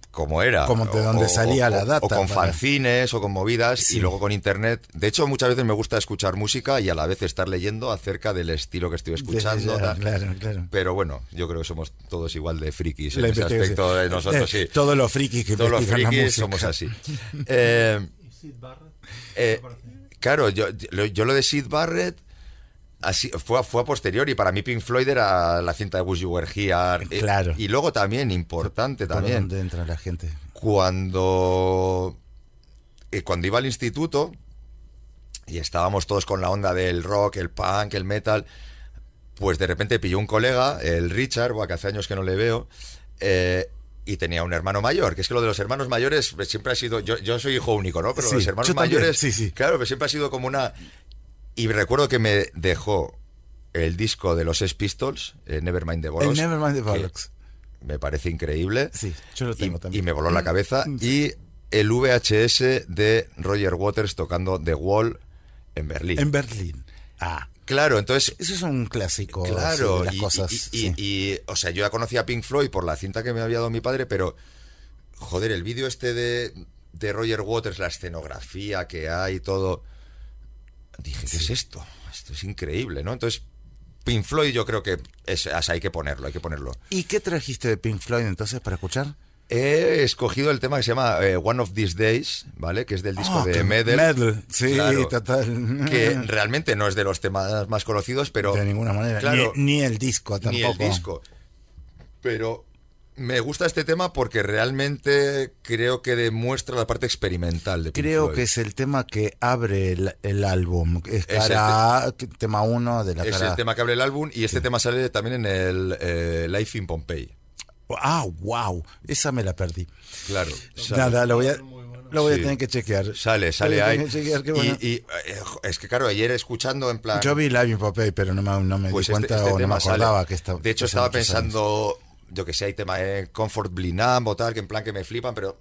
Como era. Como de donde salía la data O con para- fanzines o con movidas Sí. y luego con internet. De hecho, muchas veces me gusta escuchar música y a la vez estar leyendo acerca del estilo que estoy escuchando. Claro, claro. Pero bueno, yo creo que somos todos igual de frikis en La ese aspecto de nosotros, Eh, sí. (laughs) Todos los frikis que Todos los frikis somos así. (laughs) Eh, eh, claro, yo, yo, yo lo de Sid Barrett así fue, a- fue a posteriori. Para mí Pink Floyd era la cinta de Wish You Were Here. Eh, Claro. y luego también, importante ¿Por también, dónde entra la gente? cuando, eh, cuando iba al instituto y estábamos todos con la onda del rock, el punk, el metal, pues de repente pilló un colega, el Richard, que hace años que no le veo, eh, y tenía un hermano mayor, que es que lo de los hermanos mayores pues, siempre ha sido, yo, yo soy hijo único, ¿no? Pero Sí, los hermanos mayores, sí, sí. claro, pues siempre ha sido como una... Y recuerdo que me dejó el disco de los Sex Pistols, eh, Nevermind the El Bollocks, Nevermind the Bollocks. me parece increíble. Sí, yo lo tengo y, también. y me voló la cabeza. Y el VHS de Roger Waters tocando The Wall en Berlín. En Berlín. Ah, Claro, entonces eso es un clásico Claro, de las y, cosas. y- y- sí. y, o sea, yo ya conocía a Pink Floyd por la cinta que me había dado mi padre, pero joder, el vídeo este de, de Roger Waters, la escenografía que hay, todo. Dije, ¿qué es esto? Esto es increíble, ¿no? Entonces, Pink Floyd yo creo que es, es- hay que ponerlo, hay que ponerlo. ¿Y qué trajiste de Pink Floyd entonces para escuchar? He escogido el tema que se llama eh, One of These Days, ¿vale? Que es del disco Ah, de Medal. Medal, sí, Claro. total. Que (laughs) realmente no es de los temas más conocidos, pero. de ninguna manera. Claro, ni, ni el disco tampoco. ni el disco. Pero me gusta este tema porque realmente creo que demuestra la parte experimental de Pink Creo Floyd. que es el tema que abre el, el álbum. Es Es el tema uno de la Es cara el tema que abre el álbum y este tema sale también en el eh, Life in Pompeii. Ah, wow. Esa me la perdí. Claro. sale. Nada, lo voy a, lo voy Sí. a tener que chequear. Sale, sale ahí. y, bueno. y, eh, es que claro, ayer escuchando en plan... Yo vi Live in Popeye, pero no me, no me pues di este, cuenta este o no me sale. acordaba que estaba. De hecho, estaba pensando, yo que sé, hay tema de Comfortably Numb o tal, que en plan que me flipan, pero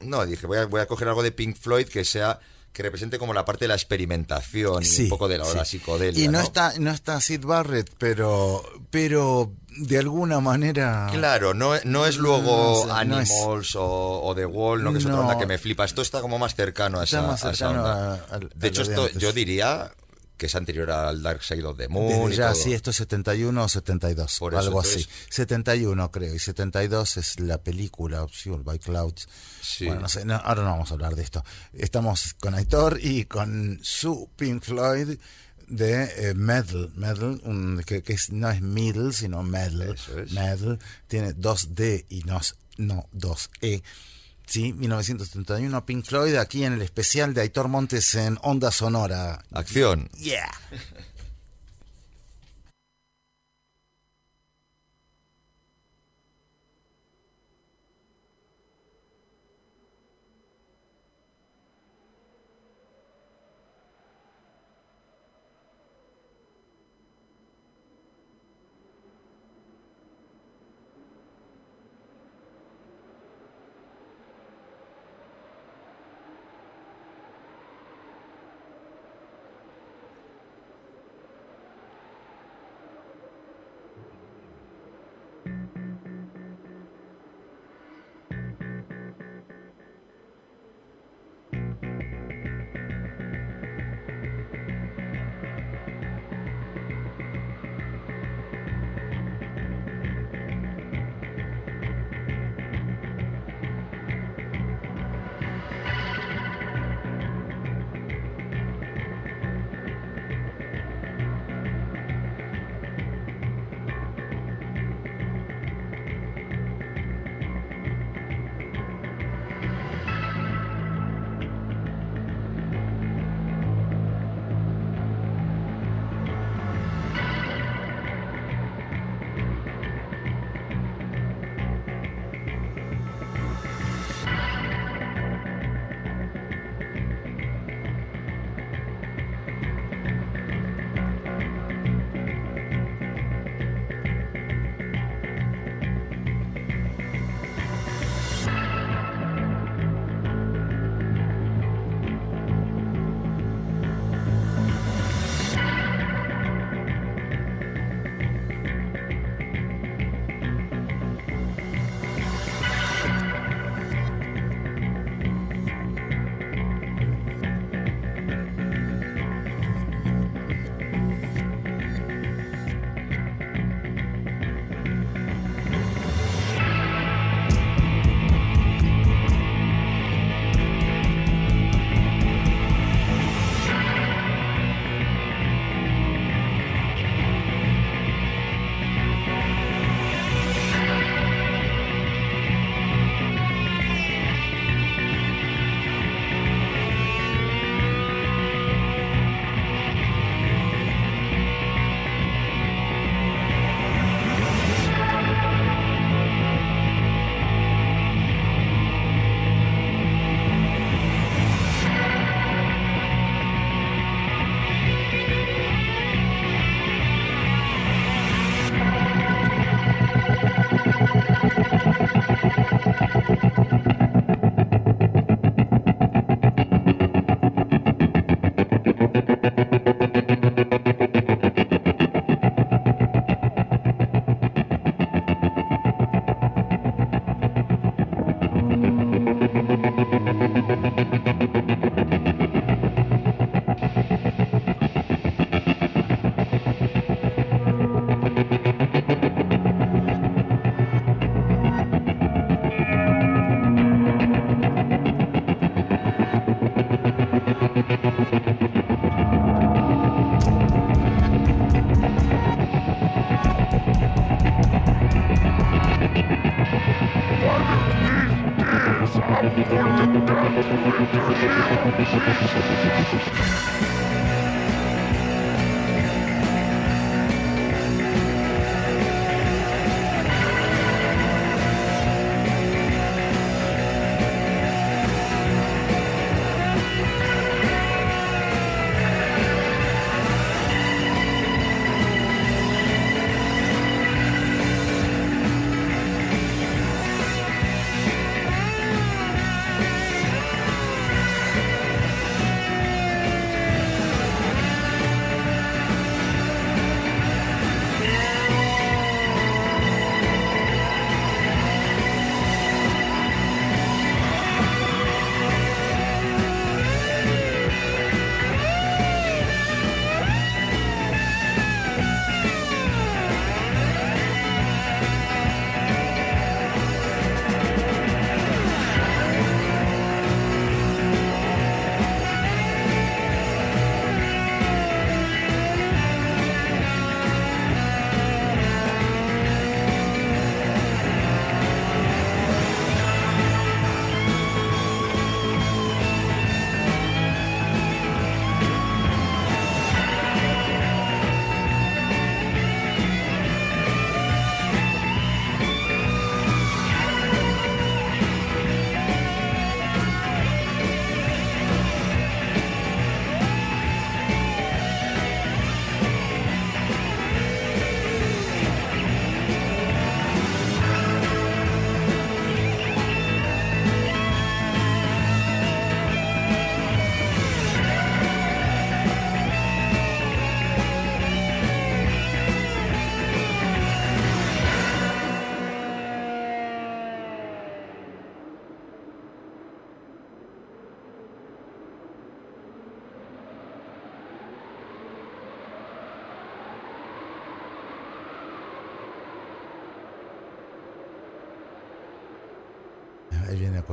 no, dije, voy a, voy a coger algo de Pink Floyd que sea que represente como la parte de la experimentación y un poco de la hora sí. psicodelia. Y no, ¿no? está no está Sid Barrett, pero pero de alguna manera Claro, no, no es luego No sé, no es- Animals o, o The Wall, no que es otra onda que me flipa. Esto está como más cercano a Está esa, más a esa cercano onda. a- de hecho, de esto yo diría que es anterior al Dark Side of the Moon. Ya, sí, esto es 71 o 72, Por eso, algo entonces- así. 71 creo, y 72 es la película Fueled by Clouds. Sí. Bueno, no sé, no, ahora no vamos a hablar de esto. Estamos con Aitor y con su Pink Floyd de eh, Medal, Medal un- que, que es- no es Middle, sino Medal. Eso es. Medal, tiene dos D y no, no dos E. Sí, 1971, Pink Floyd, aquí en el especial de Aitor Montes en Onda Sonora. Acción. Yeah.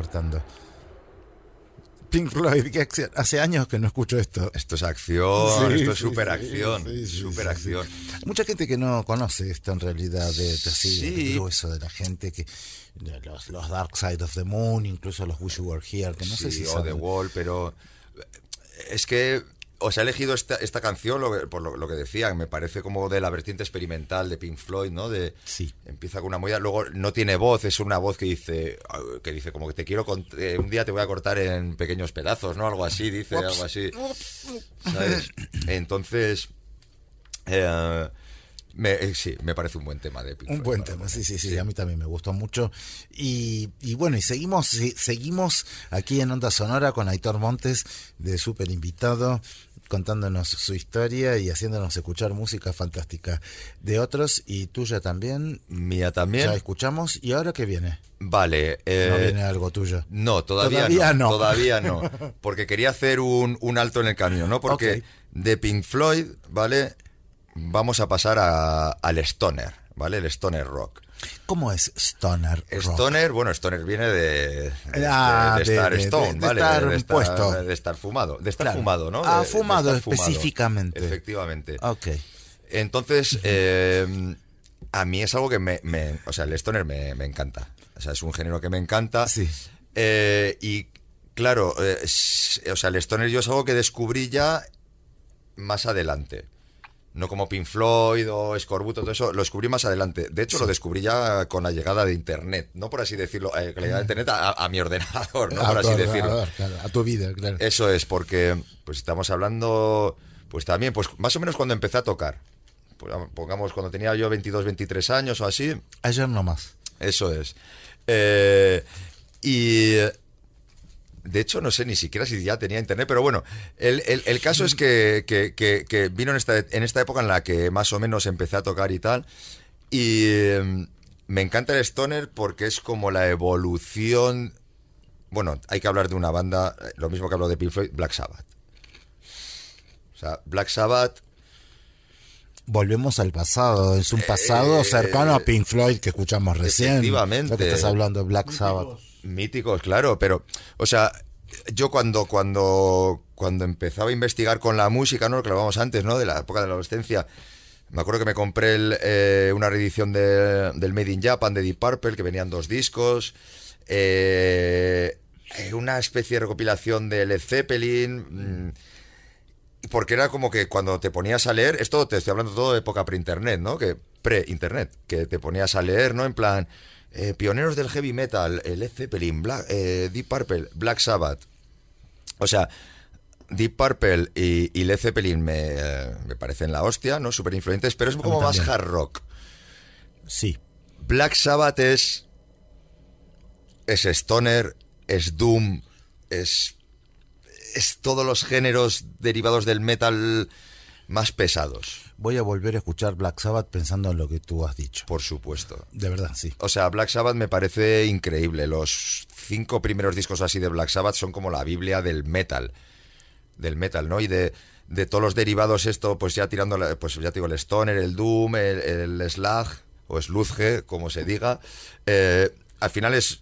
Cortando. Pink Floyd, que hace- años que no escucho esto. Esto es acción, Sí, esto es sí, super sí, acción, sí, sí, super sí, acción. Hay Mucha gente que no conoce esto en realidad, de, de así, Sí. el grueso de la gente, que de los, los Dark Side of the Moon, incluso los Wish You Were Here, que no sé si o saben. The Wall, pero es que os he elegido esta, esta canción lo que- por lo, lo que decía, me parece como de la vertiente experimental de Pink Floyd, ¿no? De, Sí. Empieza con una movida, luego no tiene voz, es una voz que dice, que dice como que te quiero, eh, un día te voy a cortar en pequeños pedazos, ¿no? Algo así, dice, algo así. ¿sabes? Entonces, eh, me- eh, sí, me parece un buen tema de Pink Un Floyd, buen la tema, sí, sí, sí, a mí también me gustó mucho. Y, y bueno, y seguimos, se- seguimos aquí en Onda Sonora con Aitor Montes, de súper invitado, contándonos su historia y haciéndonos escuchar música fantástica de otros y tuya también. Mía también. Ya escuchamos. ¿Y ahora qué viene? Vale. eh, no viene algo tuyo. No, todavía, Todavía no, no. Todavía no. (laughs) Porque quería hacer un, un alto en el camino, ¿no? Porque de Pink Floyd, ¿vale? Vamos a pasar a- al Stoner, ¿vale? El Stoner Rock. ¿Cómo es Stoner Rock? Stoner, bueno, Stoner viene de, de, Ah, de de- estar Stone, ¿vale? estar de, puesto. de estar fumado, de estar Claro. fumado, ¿no? Ah, fumado estar específicamente. Efectivamente. Ok. Entonces, eh, a mí es algo que me, me- o sea, el stoner me, me encanta. O sea, es un género que me encanta. Sí. Eh, y claro, eh, o sea, el stoner yo es algo que descubrí ya más adelante. No como Pink Floyd o Scorbuto, todo eso, lo descubrí más adelante. De hecho, lo descubrí ya con la llegada de Internet. No por así decirlo, eh, con la llegada de Internet a, a mi ordenador, no a, por así decirlo. alrededor, claro, a tu vida, claro. Eso es, porque pues estamos hablando, pues también, pues más o menos cuando empecé a tocar. Pues, pongamos cuando tenía yo 22, 23 años o así. Ayer nomás. Eso es. Eh, y de hecho, no sé ni siquiera si ya tenía internet, pero bueno, el, el- el caso es que, que- que- que vino en esta, en esta época en la que más o menos empecé a tocar y tal. Y eh, me encanta el stoner porque es como la evolución bueno, hay que hablar de una banda, eh, lo mismo que hablo de Pink Floyd, Black Sabbath. O sea, Black Sabbath Volvemos al pasado, es un pasado Eh, cercano a Pink Floyd que escuchamos recién. efectivamente. Lo que estás hablando de Black Sabbath. Míticos, claro, pero, o sea, yo cuando, cuando, cuando empezaba a investigar con la música, ¿no? Lo que hablábamos antes, ¿no? De la época de la adolescencia, me acuerdo que me compré eh, una reedición de- del Made in Japan de Deep Purple, que venían dos discos, eh, eh, una especie de recopilación de Led Zeppelin, mm, porque era como que cuando te ponías a leer, esto te estoy hablando todo de época pre-internet, ¿no? Que pre-internet, que te ponías a leer, ¿no? En plan, eh, pioneros del heavy metal, Led Zeppelin, Black- eh, Deep Purple, Black Sabbath. O sea, Deep Purple y, y Led Zeppelin me, eh, me parecen la hostia, ¿no? Súper influentes, pero es como más hard rock. Sí. Black Sabbath es. Es Stoner, es Doom, es. Es todos los géneros derivados del metal más pesados, Voy a volver a escuchar Black Sabbath pensando en lo que tú has dicho. por supuesto. De verdad, sí. O sea, Black Sabbath me parece increíble. Los cinco primeros discos así de Black Sabbath son como la Biblia del metal. Del metal, ¿no? Y de, de todos los derivados, esto, pues ya tirando, pues ya te digo, el Stoner, el Doom, el, el Sludge, o Sludge, como se diga. eh, al final es,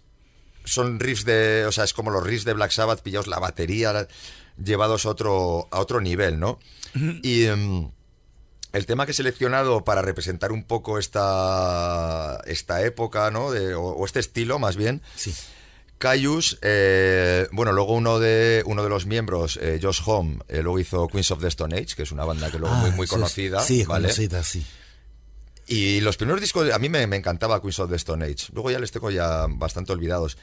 son riffs de. O sea, es como los riffs de Black Sabbath, pillados la batería, llevados a otro, a otro nivel, ¿no? Y. em, el tema que he seleccionado para representar un poco esta, esta época, ¿no? De- o, o este estilo, más bien. Sí. Caius, eh, bueno, luego uno de uno de los miembros, eh, Josh Home, eh, luego hizo Queens of the Stone Age, que es una banda que luego muy, muy Ah, sí, conocida. Sí, es ¿vale? conocida, sí. Y los primeros discos, a mí me, me encantaba Queens of the Stone Age. Luego ya les tengo ya bastante olvidados.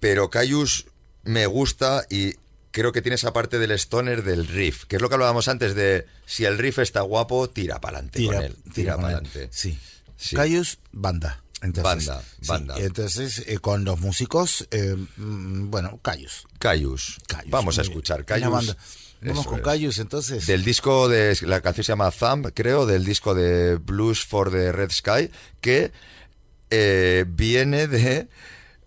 Pero Caius me gusta y creo que tiene esa parte del stoner del riff, que es lo que hablábamos antes de si el riff está guapo, tira para adelante con él. Tira, para adelante. Sí. Sí. Caius, banda. Entonces, Banda, sí, banda. entonces, eh, con los músicos, eh, mm, bueno. Caius. Caius, Vamos a escuchar banda. Vamos con es. Caius, entonces. Del disco de. La canción se llama Thumb, creo, del disco de Blues for the Red Sky, que eh, viene de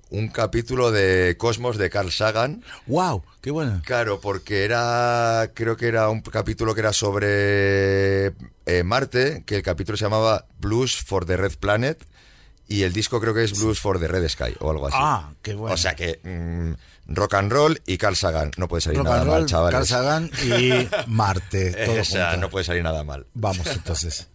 un capítulo de Cosmos de Carl Sagan. ¡Wow! ¡Qué bueno! Claro, porque era. Creo que era un capítulo que era sobre eh, Marte, que el capítulo se llamaba Blues for the Red Planet. Y el disco creo que es Blues for the Red Sky o algo así. Ah, qué bueno. O sea que mm, rock and roll y Carl Sagan. No puede salir Rock nada and mal, chavales. Carl Sagan y (laughs) Marte. todo o sea, junto. no puede salir nada mal. Vamos entonces. (laughs)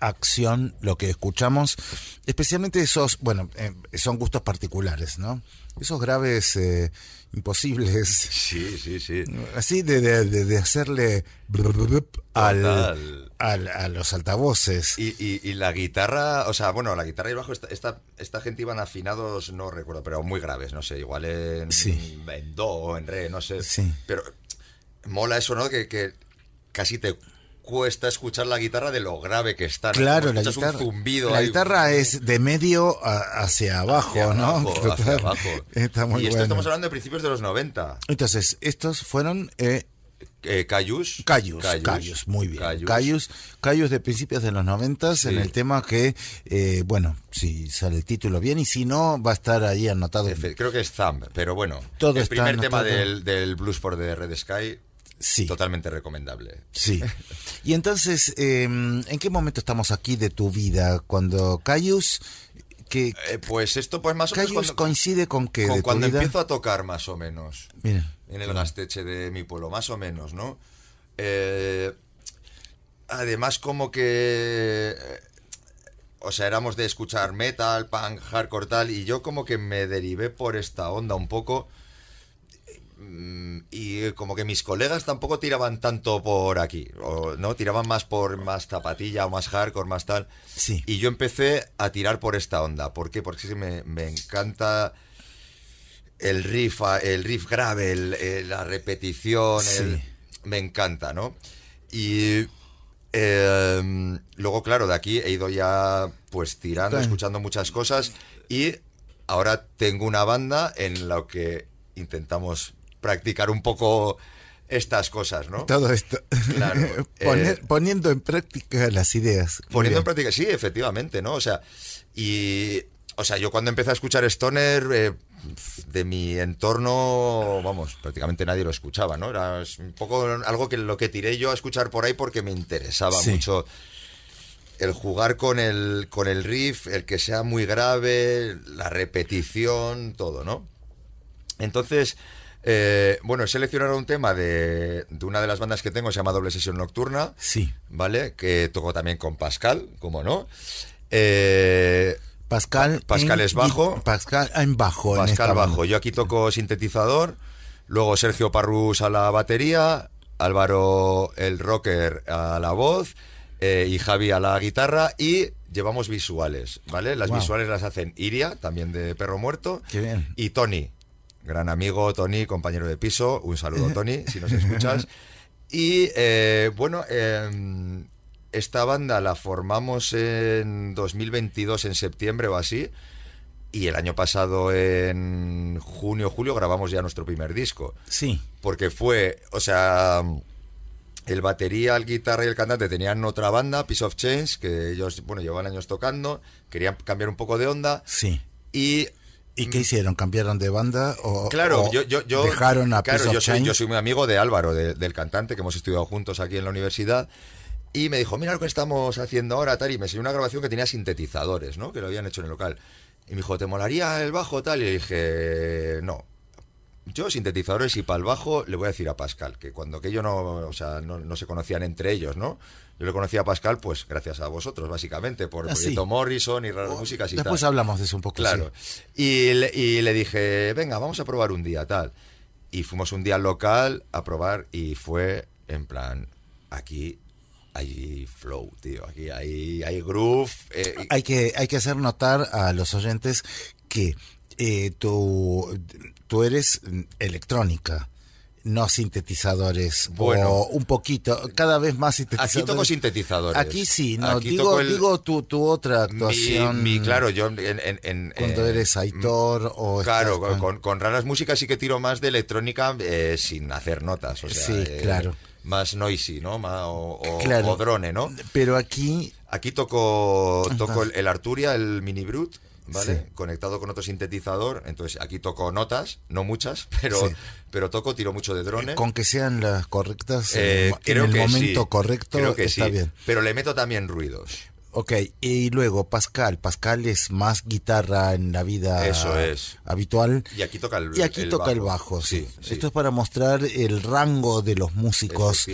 acción lo que escuchamos, especialmente esos, bueno, eh, son gustos particulares, ¿no? Esos graves eh, imposibles, Sí, sí, sí. así de, de, de- hacerle al, al- a los altavoces. Y, y- y la guitarra, o sea, bueno, la guitarra y el bajo, esta, esta, esta gente iban afinados, no recuerdo, pero muy graves, no sé, igual en, Sí. en do o en re, no sé. Sí. Pero mola eso, ¿no? Que, que casi te cuesta escuchar la guitarra de lo grave que está. ¿no? Claro, la guitarra, zumbido la guitarra es de medio a- hacia abajo, hacia ¿no? abajo, (laughs) hacia abajo. Está muy y esto bueno. estamos hablando de principios de los 90. Entonces, estos fueron eh, Eh, Cayus. Cayus, Cayus, muy bien. Cayus. Cayus, Cayus de principios de los noventas en Sí. el tema que, eh, bueno, si sale el título bien y si no, va a estar ahí anotado. Creo que es Thumb, pero bueno. Todo el primer tema del, del Blues for the Red Sky, Sí, totalmente recomendable. sí. Y entonces, eh, ¿en qué momento estamos aquí de tu vida? Cuando Cayus, que Eh, pues esto, pues más o menos. Cayus cuando- coincide con que con cuando empiezo a tocar más o menos Mira, en el gasteche de mi pueblo, más o menos, ¿no? Eh, además como que... eh, O sea, éramos de escuchar metal, punk, hardcore tal, y yo como que me derivé por esta onda un poco. Mm, Y como que mis colegas tampoco tiraban tanto por aquí, o, ¿no? Tiraban más por más zapatilla o más hardcore, más tal. Sí. Y yo empecé a tirar por esta onda. ¿Por qué? Porque me, me encanta el riff, el riff grave, el- eh, la repetición, Sí. el- me encanta, ¿no? Y eh, luego, claro, de aquí he ido ya pues tirando, escuchando muchas cosas y ahora tengo una banda en la que intentamos practicar un poco estas cosas, ¿no? todo esto. Claro, (laughs) Poner- eh, poniendo en práctica las ideas. Poniendo en práctica, sí, efectivamente, ¿no? O sea, y. O sea, yo cuando empecé a escuchar Stoner, eh, de mi entorno, vamos, prácticamente nadie lo escuchaba, ¿no? Era un poco algo que lo que tiré yo a escuchar por ahí porque me interesaba Sí. mucho el jugar con el, con el riff, el que sea muy grave, la repetición, todo, ¿no? Entonces, eh, bueno, he seleccionado un tema de, de una de las bandas que tengo, se llama Doble Sesión Nocturna. Sí. ¿vale? Que tocó también con Pascal, como no. Eh, Pascal. Pascal en- es bajo. Pascal en bajo. en Pascal banda. bajo. Yo aquí toco sintetizador. Luego Sergio Parrus a la batería. Álvaro el rocker a la voz. eh, y Javi a la guitarra. Y llevamos visuales, ¿vale? Las Wow. visuales las hacen Iria, también de Perro Muerto. Qué bien. Y Tony, gran amigo Tony, compañero de piso. Un saludo, (laughs) Tony, si nos escuchas. Y eh, bueno, eh, esta banda la formamos en 2022, en septiembre o así. Y el año pasado, en junio, julio, grabamos ya nuestro primer disco. Sí. Porque fue, o sea, el batería, el guitarra y el cantante tenían otra banda, Piece of Change, que ellos, bueno, llevaban años tocando, querían cambiar un poco de onda. Sí. Y ¿Y qué hicieron? ¿Cambiaron de banda o, Claro, o yo, yo, yo- dejaron a claro, Piece of yo soy, yo soy muy amigo de Álvaro, de- del cantante, que hemos estudiado juntos aquí en la universidad. Y me dijo, mira lo que estamos haciendo ahora, tal. Y me enseñó una grabación que tenía sintetizadores, ¿no? Que lo habían hecho en el local. Y me dijo, ¿te molaría el bajo, tal? Y le dije, no. Yo, sintetizadores y para el bajo, le voy a decir a Pascal, que cuando aquello no, o sea, no, no se conocían entre ellos, ¿no? Yo le conocí a Pascal, pues gracias a vosotros, básicamente, por Ah, el sí. proyecto Morrison y Raras Músicas y tal. Después hablamos de eso un poco. Claro. sí. Y, le, y le dije, venga, vamos a probar un día, tal. Y fuimos un día al local a probar y fue en plan, aquí hay flow, tío, aquí hay, hay groove. eh, Hay que, hay que hacer notar a los oyentes que eh, tú, tú eres electrónica, no sintetizadores. Bueno. o un poquito, cada vez más sintetizadores. aquí toco sintetizadores. Aquí sí, no, Aquí digo, el- digo tu, tu otra actuación. mi- claro, yo en... en- en- Cuando eh, eres Aitor o Claro, estás con, raras músicas sí que tiro más de electrónica eh, sin hacer notas. O sea, Sí, eh, claro. Más noisy, ¿no? Más, o, o- Claro. o drone, ¿no? Pero aquí, Aquí toco, toco el, el Arturia, el Mini Brute, ¿vale? Sí. Conectado con otro sintetizador. Entonces aquí toco notas, no muchas, (laughs) pero, Sí. pero toco, tiro mucho de drone. con que sean las correctas, Eh, en creo el que momento sí, correcto, creo que está bien. Pero le meto también ruidos. Ok, y luego Pascal. Pascal es más guitarra en la vida Eso es. habitual. Y aquí toca el Y aquí el toca el bajo. bajo, sí. sí. Esto es para mostrar el rango de los músicos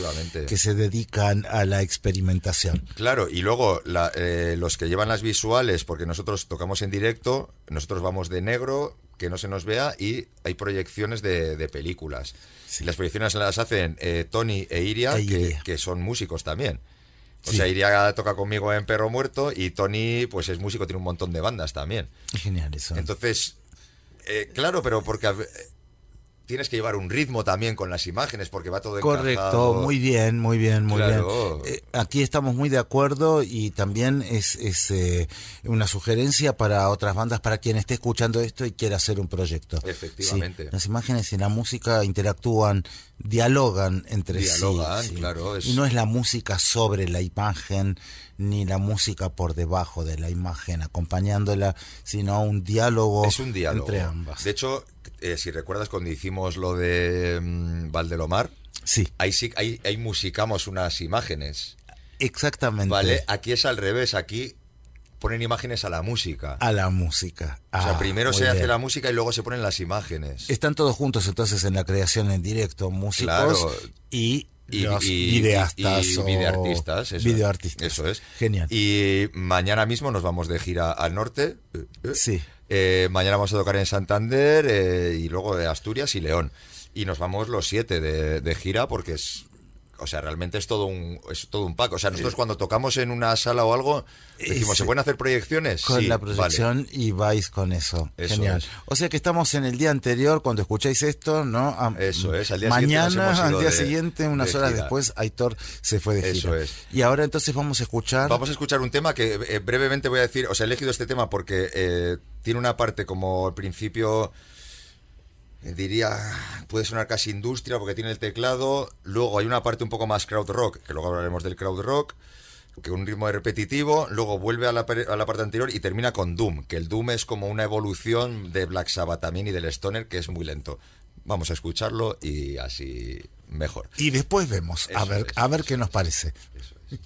que se dedican a la experimentación. Claro, y luego la- eh, los que llevan las visuales, porque nosotros tocamos en directo, nosotros vamos de negro, que no se nos vea, y hay proyecciones de, de películas. Las proyecciones las hacen eh, Tony e Iria, E que, Iria. que son músicos también. O Sí. sea, Iria toca conmigo en Perro Muerto y Tony, pues es músico, tiene un montón de bandas también. Genial eso. Entonces, eh, claro, pero porque eh, tienes que llevar un ritmo también con las imágenes, porque va todo Correcto, encajado. muy bien, muy bien, muy Claro. bien. Eh, aquí estamos muy de acuerdo y también es, es eh, una sugerencia para otras bandas, para quien esté escuchando esto y quiera hacer un proyecto. Efectivamente. Sí, las imágenes y la música interactúan, dialogan entre Dialogan, sí. claro, es- Y no es la música sobre la imagen, ni la música por debajo de la imagen, acompañándola, sino un diálogo, Es un diálogo. entre ambas. De hecho, eh, si recuerdas cuando hicimos lo de mm, Valdelomar, sí, ahí sí ahí, ahí musicamos unas imágenes. exactamente. ¿Vale? Aquí es al revés, aquí ponen imágenes a la música. A la música. o sea, Ah, primero se hace la música y luego se ponen las imágenes. Están todos juntos entonces en la creación en directo, músicos Claro. y, Y, los y- videastas y o videoartistas. Eso, videoartistas. Eso es. Genial. Y mañana mismo nos vamos de gira al norte. eh, eh. Sí. Eh, mañana vamos a tocar en Santander eh, y luego de Asturias y León. Y nos vamos los siete de, de gira porque es. O sea, realmente es todo un es todo un pack. O sea, nosotros cuando tocamos en una sala o algo, decimos, ¿se pueden hacer proyecciones? con Sí, la vale. proyección y vais con eso. Eso Genial. es. O sea que estamos en el día anterior, cuando escucháis esto, ¿no? A- Eso es, al día Mañana, al día de- siguiente, unas de horas gira. después, Aitor se fue de Eso gira. es. Y ahora entonces vamos a escuchar. Vamos a escuchar un tema que eh, brevemente voy a decir, o sea, he elegido este tema porque eh, tiene una parte como al principio, diría, puede sonar casi industria porque tiene el teclado, luego hay una parte un poco más crowd rock, que luego hablaremos del crowd rock, que un ritmo repetitivo, luego vuelve a la, a la parte anterior y termina con Doom, que el Doom es como una evolución de Black Sabbath también y del Stoner, que es muy lento. Vamos a escucharlo y así mejor. Y después vemos, a ver, es. a ver qué nos parece. Eso es.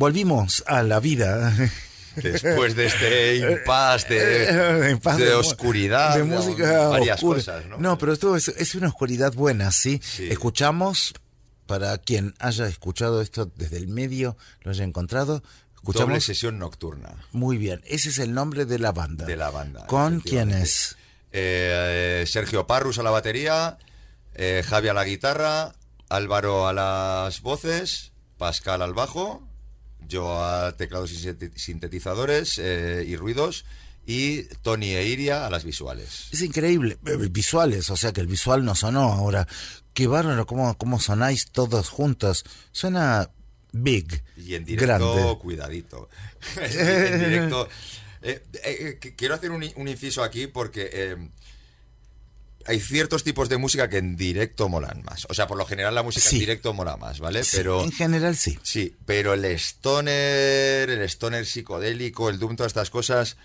Volvimos a la vida. (laughs) Después de este impasse de, (laughs) Eh, oscuridad, de ¿no? música varias oscura. cosas, ¿no? pero todo es, es una oscuridad buena, ¿sí? Sí. Escuchamos, para quien haya escuchado esto desde el medio, lo haya encontrado, Doble escuchamos sesión nocturna muy bien. Ese es el nombre de la banda. de la banda. ¿Con efectivamente. quiénes? Eh, Sergio Parrus a la batería, eh, Javi a la guitarra, Álvaro a las voces, Pascal al bajo, yo a teclados y sinte- sintetizadores eh, y ruidos, y Tony e Iria a las visuales. Es increíble. Eh, Visuales, o sea que el visual no sonó ahora. Qué bárbaro, cómo, cómo sonáis todos juntos. Suena big. Y en directo, grande. cuidadito. (laughs) en directo. (laughs) eh, quiero hacer un, un inciso aquí porque hay ciertos tipos de música que en directo molan más. O sea, por lo general la música Sí. en directo mola más, ¿vale? Sí, Pero en general sí. sí, pero el stoner, el stoner psicodélico, el doom, todas estas cosas.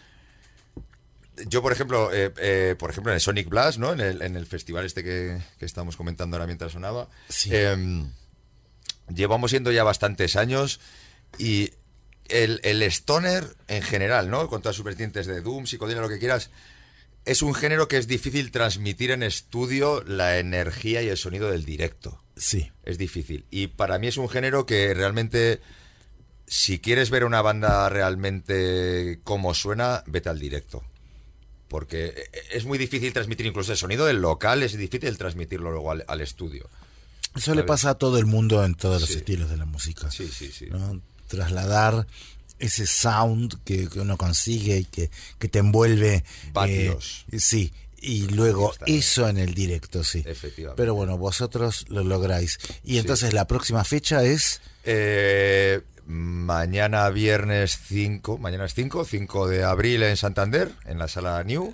Yo, por ejemplo, eh, eh, por ejemplo, en el Sonic Blast, ¿no? En el, en el festival este que, que estábamos comentando ahora mientras sonaba. Sí. em, llevamos yendo ya bastantes años y el, el stoner en general, ¿no? Con todas sus vertientes de Doom, psicodelia, lo que quieras, es un género que es difícil transmitir en estudio la energía y el sonido del directo. Sí. Es difícil. Y para mí es un género que realmente, si quieres ver una banda realmente como suena, vete al directo. Porque es muy difícil transmitir incluso el sonido del local, es difícil transmitirlo luego al, al estudio. Eso le pasa a todo el mundo en todos los estilos de la música. Sí, sí, sí. ¿no? Trasladar ese sound que, que uno consigue y que, que te envuelve. Vatios. eh, sí. Y luego eso en el directo, sí. Efectivamente. Pero bueno, vosotros lo lográis. Y Sí. entonces la próxima fecha es... Eh, mañana viernes 5, mañana es 5, 5 de abril en Santander, en la sala New.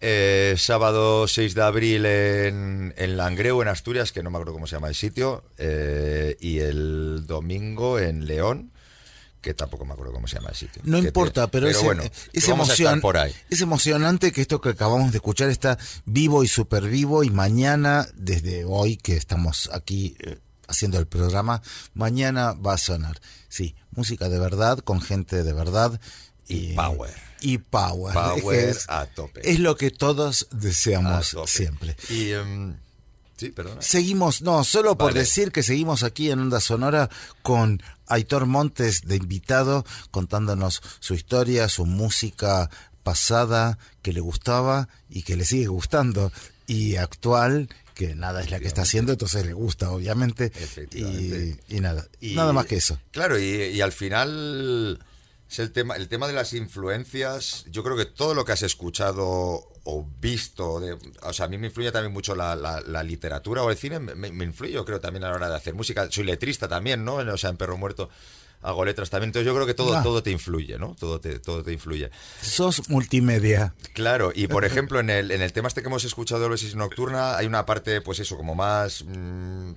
Eh, sábado 6 de abril en, en Langreo, en Asturias, que no me acuerdo cómo se llama el sitio. y el domingo en León, que tampoco me acuerdo cómo se llama el sitio. No te- importa, pero, es, bueno, es, por ahí. es emocionante que esto que acabamos de escuchar está vivo y super vivo y mañana, desde hoy que estamos aquí eh, haciendo el programa, mañana va a sonar. Sí, música de verdad, con gente de verdad. Y power. Y power. Power (laughs) es, a tope. Es lo que todos deseamos siempre. Y, em, sí, perdona. Seguimos, no, solo por Vale. decir que seguimos aquí en Onda Sonora con Aitor Montes de invitado, contándonos su historia, su música pasada que le gustaba y que le sigue gustando, y actual, que nada es la que está haciendo, entonces le gusta, obviamente. Y, y nada, Y- nada más que eso. Claro, y, y al final es el tema, el tema de las influencias. Yo creo que todo lo que has escuchado o visto, de, o sea, a mí me influye también mucho la, la- la literatura o el cine, me, me influye, yo creo, también a la hora de hacer música. Soy letrista también, ¿no? O sea, en Perro Muerto hago letras también. Entonces yo creo que todo, Ah. todo te influye, ¿no? Todo te, todo te influye. Sos multimedia. Claro, y por (laughs) ejemplo, en el, en el tema este que hemos escuchado de Oasis Nocturna, hay una parte, pues eso, como más mm,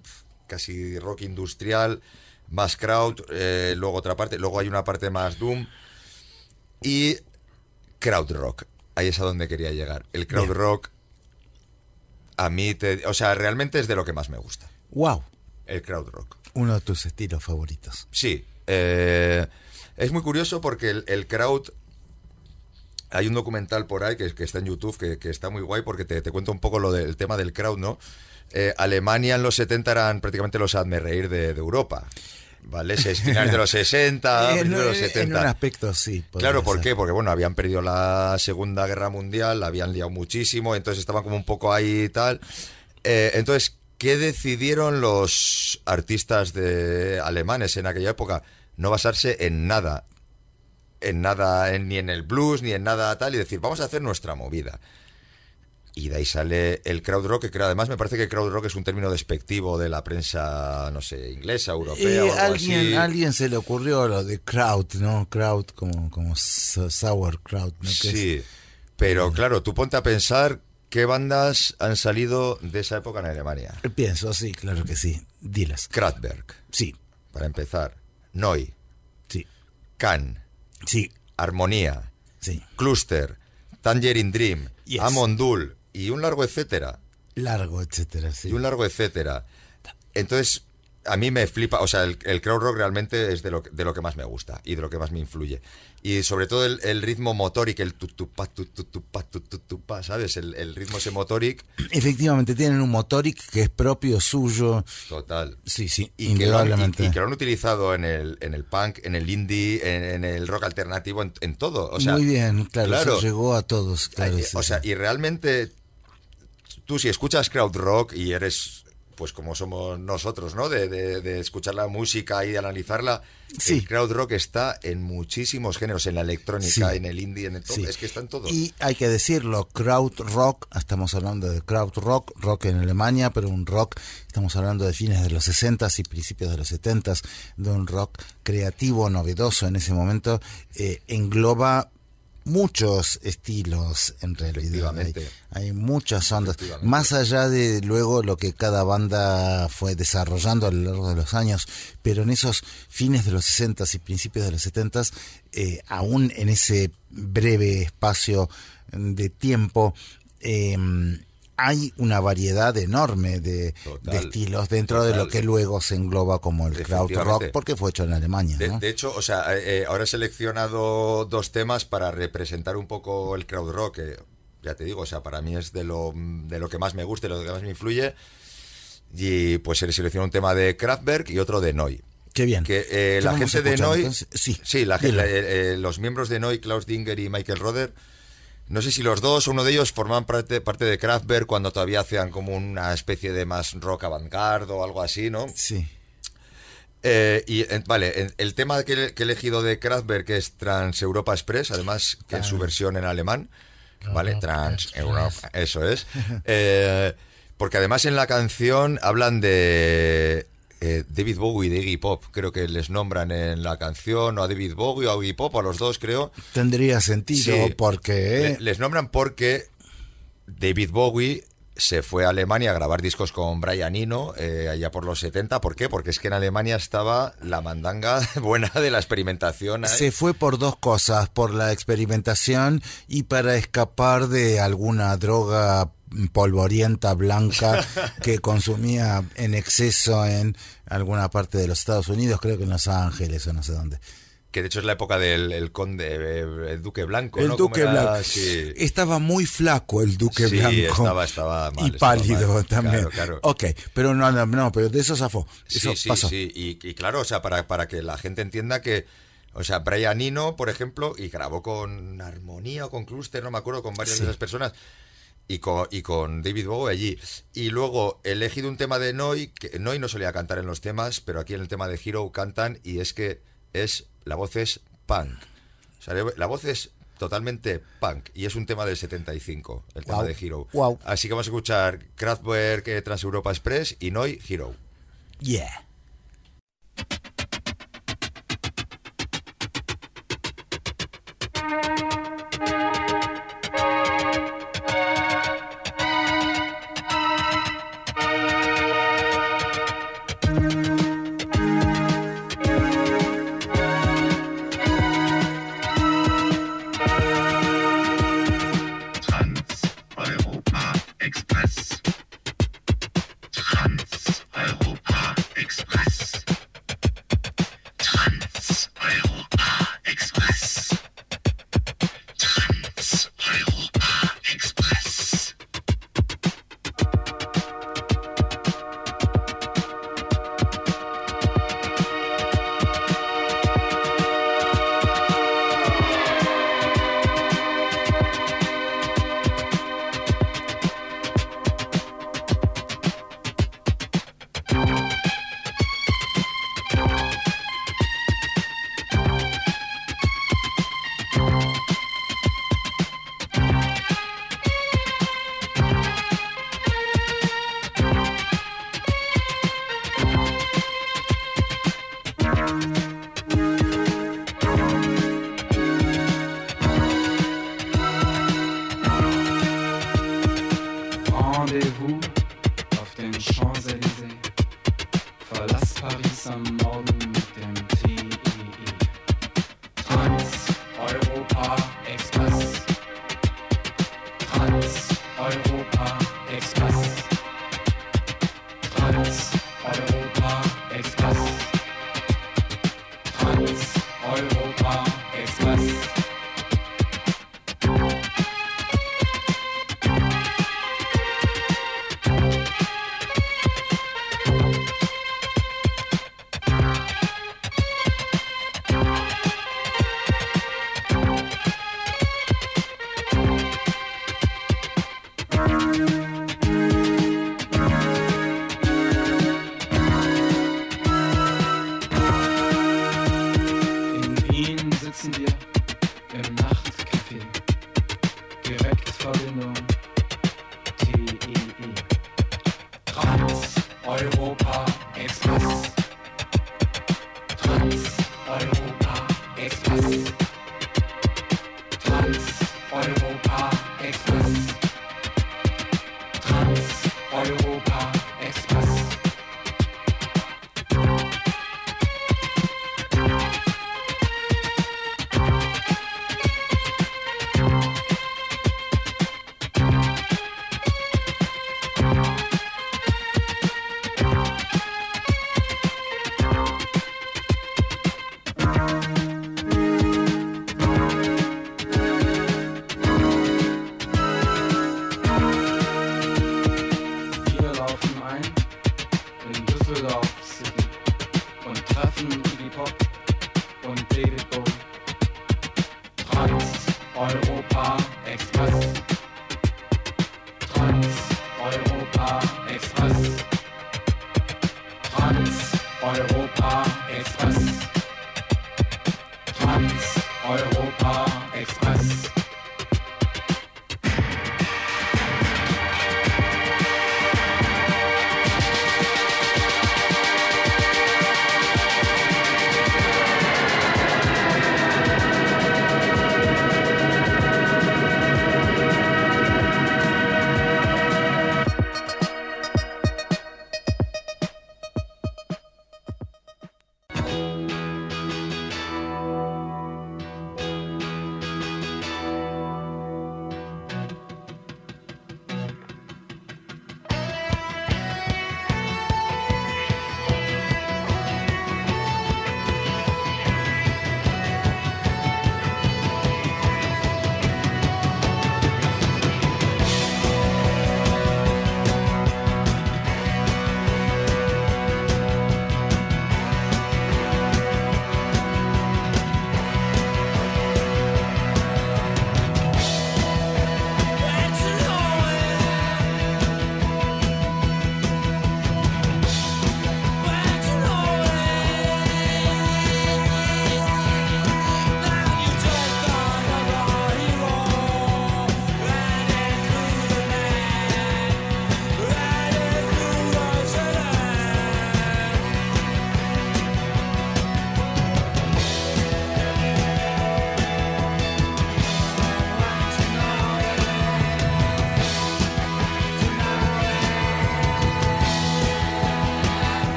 casi rock industrial, más crowd, eh, luego otra parte, luego hay una parte más doom y crowd rock. Ahí es a donde quería llegar. El crowd Bien. rock, a mí, te, o sea, realmente es de lo que más me gusta. Wow, El crowd rock. uno de tus estilos favoritos. Sí. eh, es muy curioso porque el, el crowd. Hay un documental por ahí que, que está en YouTube que, que está muy guay porque te, te cuenta un poco lo del tema del crowd, ¿no? Eh, Alemania en los 70 eran prácticamente los hazme reír de, de Europa. ¿Vale? Se- Finales de los 60, (laughs) en, principios de los en un 70. aspecto sí. Claro, ¿por ser. qué? Porque bueno, habían perdido la Segunda Guerra Mundial, la habían liado muchísimo, entonces estaban como un poco ahí y tal. Eh, entonces, ¿qué decidieron los artistas de alemanes en aquella época? No basarse en nada, en nada, en- ni en el blues, ni en nada tal, y decir, vamos a hacer nuestra movida. Y de ahí sale el crowd rock, que creo, además me parece que crowd rock es un término despectivo de la prensa, no sé, inglesa, europea Eh, o algo alguien, así. alguien se le ocurrió lo de crowd, ¿no? Crowd como, como sa- sauerkraut, ¿no? Es- Sí, pero claro, tú ponte a pensar qué bandas han salido de esa época en Alemania. Pienso, sí, claro que sí. Dilas. Kraftwerk, Sí, para empezar. Neu, sí, Can, sí, Armonía, sí. Cluster, Tangerine Dream, Yes. Amondul y un largo etcétera. Largo, etcétera, sí. Y un largo etcétera. Entonces, a mí me flipa, o sea, el, el crowd rock realmente es de lo, que- de lo que más me gusta y de lo que más me influye. Y sobre todo el, el ritmo motoric, el tutupa, tutupa, tutupa, ¿sabes? El, el ritmo ese motoric, Efectivamente, tienen un motoric que es propio suyo. total. Sí, sí, Y que, lo han, y- y que lo han utilizado en el, en el punk, en el indie, en, en el rock alternativo, en, en todo. O sea, Muy bien, claro, claro. eso llegó a todos. claro, Ay, sí, o sea, y realmente tú si escuchas crowd rock y eres pues como somos nosotros, ¿no? De, de- de escuchar la música y de analizarla. Sí. El crowd rock está en muchísimos géneros, en la electrónica, Sí. en el indie, en el todo. Sí. Es que está en todo. Y hay que decirlo, crowd rock, estamos hablando de crowd rock, rock en Alemania, pero un rock, estamos hablando de fines de los 60 y principios de los 70 de un rock creativo, novedoso en ese momento, eh, engloba muchos estilos en realidad. Hay, hay muchas ondas. Más allá de luego lo que cada banda fue desarrollando a lo largo de los años, pero en esos fines de los 60 y principios de los 70 eh, aún en ese breve espacio de tiempo, eh, hay una variedad enorme de, Total, de estilos dentro de lo que luego se engloba como el crowd rock, porque fue hecho en Alemania. De, ¿no? de hecho, o sea, eh, eh, ahora he seleccionado dos temas para representar un poco el crowd rock, que ya te digo, o sea, para mí es de lo, de lo que más me gusta y lo que más me influye. Y pues he seleccionado un tema de Kraftwerk y otro de Neu. Qué bien. Que eh, ¿Qué la gente de entonces? Sí, sí la, eh, eh, los miembros de Neu, Klaus Dinger y Michael Roder, no sé si los dos o uno de ellos formaban parte, parte de Kraftwerk cuando todavía hacían como una especie de más rock avant-garde o algo así, ¿no? Sí. Eh, y vale, el tema que, que he elegido de Kraftwerk es Trans Europa Express, además que en su versión en alemán, ¿vale? Trans Europa, eso es. Eh, porque además en la canción hablan de eh, David Bowie de Iggy Pop, creo que les nombran en la canción, o a David Bowie o a Iggy Pop, a los dos creo. Tendría sentido Sí. porque... Le- les nombran porque David Bowie se fue a Alemania a grabar discos con Brian Eno eh, allá por los 70. ¿Por qué? Porque es que en Alemania estaba la mandanga (laughs) buena de la experimentación. Se fue por dos cosas, por la experimentación y para escapar de alguna droga polvorienta blanca (laughs) que consumía en exceso en alguna parte de los Estados Unidos, creo que en Los Ángeles o no sé dónde. Que de hecho es la época del el conde, eh, el duque blanco. El ¿no? ¿Cómo Duque? Blanco. Sí. Estaba muy flaco el Duque Sí, Blanco. estaba- estaba mal, y estaba pálido mal. también. Claro, claro. Ok, pero no, no, no, pero de eso zafó. Eso Sí, sí, pasó. sí. Y, y claro, o sea, para, para que la gente entienda que, o sea, Brian Eno, por ejemplo, y grabó con Armonía o con Cluster, no me acuerdo, con varias Sí. de esas personas. Y con, y con David Bowie allí. Y luego he elegido un tema de Noi, que Noi no solía cantar en los temas, pero aquí en el tema de Hero cantan y es que es la voz es punk. O sea, la voz es totalmente punk y es un tema del 75, el tema de Hero. Así que vamos a escuchar Kraftwerk, eh, Trans Europa Express y Noi, Hero. Yeah.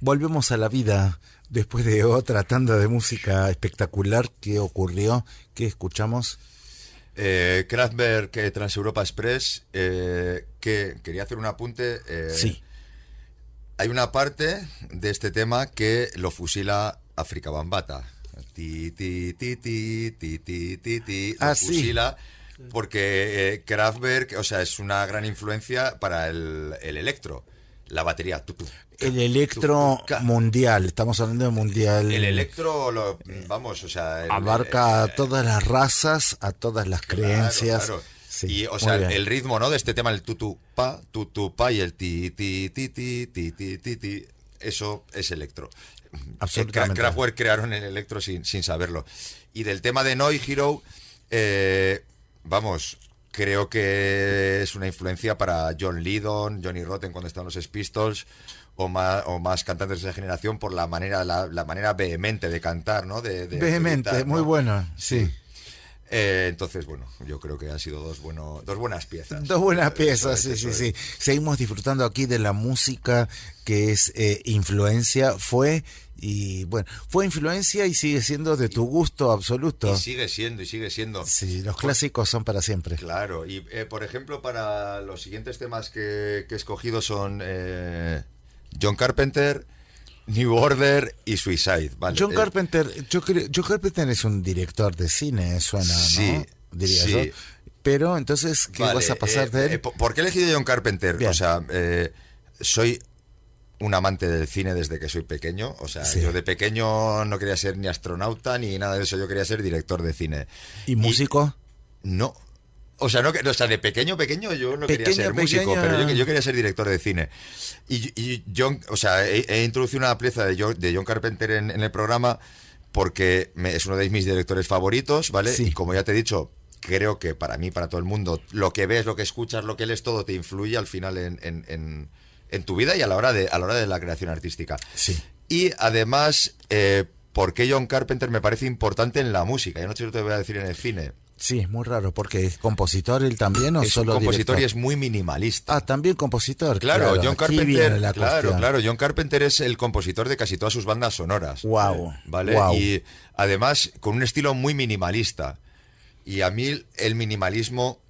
Volvemos a la vida después de otra tanda de música espectacular que ocurrió. ¿Qué escuchamos? Eh, Kraftwerk eh, Transeuropa Express, eh, que quería hacer un apunte. eh, Sí. Hay una parte de este tema que lo fusila África Bambata. Ti, ti, ti, ti, ti, ti, ti, ti, lo Ah, sí. fusila porque eh, Kraftwerk, o sea, es una gran influencia para el, el electro la batería. El electro mundial, estamos hablando de mundial. El electro, lo, vamos, o sea. Abarca a eh, todas las razas, a todas las creencias. Claro. Y, o sea, el ritmo, ¿no? De este tema, el tutupa, tutupa y el ti, ti, ti, ti, ti, ti, ti, ti. Eso es electro. Eh, Absolutamente. Kraftwerk crearon el electro sin, sin saberlo. Y del tema de Noi Hero, eh, vamos, creo que es una influencia para John Lydon, Johnny Rotten cuando estaban los Pistols, o más, o más cantantes de esa generación por la manera, la, la manera vehemente de cantar, ¿no? De, de Vehemente, gritar, muy ¿no? bueno, sí. Eh, entonces, bueno, yo creo que han sido dos, bueno, dos buenas piezas. Dos buenas piezas, sí, sí, sí. Seguimos disfrutando aquí de la música que es eh, influencia, fue y bueno, fue influencia y sigue siendo de tu gusto absoluto. Y sigue siendo, y sigue siendo. Sí, los clásicos son para siempre. Claro, y eh, por ejemplo, para los siguientes temas que, que he escogido son eh, John Carpenter, New Order y Suicide. ¿vale? John Eh, Carpenter, yo creo, John Carpenter es un director de cine, suena, Sí, ¿no? Diría sí. yo. Pero entonces, ¿qué vale, vas a pasar eh, de él? eh, ¿por- ¿Por qué he elegido John Carpenter? Bien. O sea, eh, soy un amante del cine desde que soy pequeño. O sea, Sí. yo de pequeño no quería ser ni astronauta ni nada de eso. Yo quería ser director de cine. ¿Y músico? No. O sea, no, que- o sea, de pequeño, pequeño yo no quería ser músico, pero yo, yo quería ser director de cine. Y, y John, o sea, he, he introducido una pieza de John, de John Carpenter en, en el programa porque me- es uno de mis directores favoritos, ¿vale? Sí. Y como ya te he dicho, creo que para mí, para todo el mundo, lo que ves, lo que escuchas, lo que lees, todo te influye al final en, en- en- en tu vida y a la hora de, a la hora de la creación artística. Sí. Y además, eh, ¿por qué John Carpenter me parece importante en la música? Yo no sé si te voy a decir en el cine. Sí, es muy raro, porque es compositor él también o es un solo compositor y es muy minimalista. Ah, también compositor. claro, John Carpenter, la claro, cuestión. claro, John Carpenter es el compositor de casi todas sus bandas sonoras. Guau, ¿Vale? guau. Y además con un estilo muy minimalista. Y a mí el minimalismo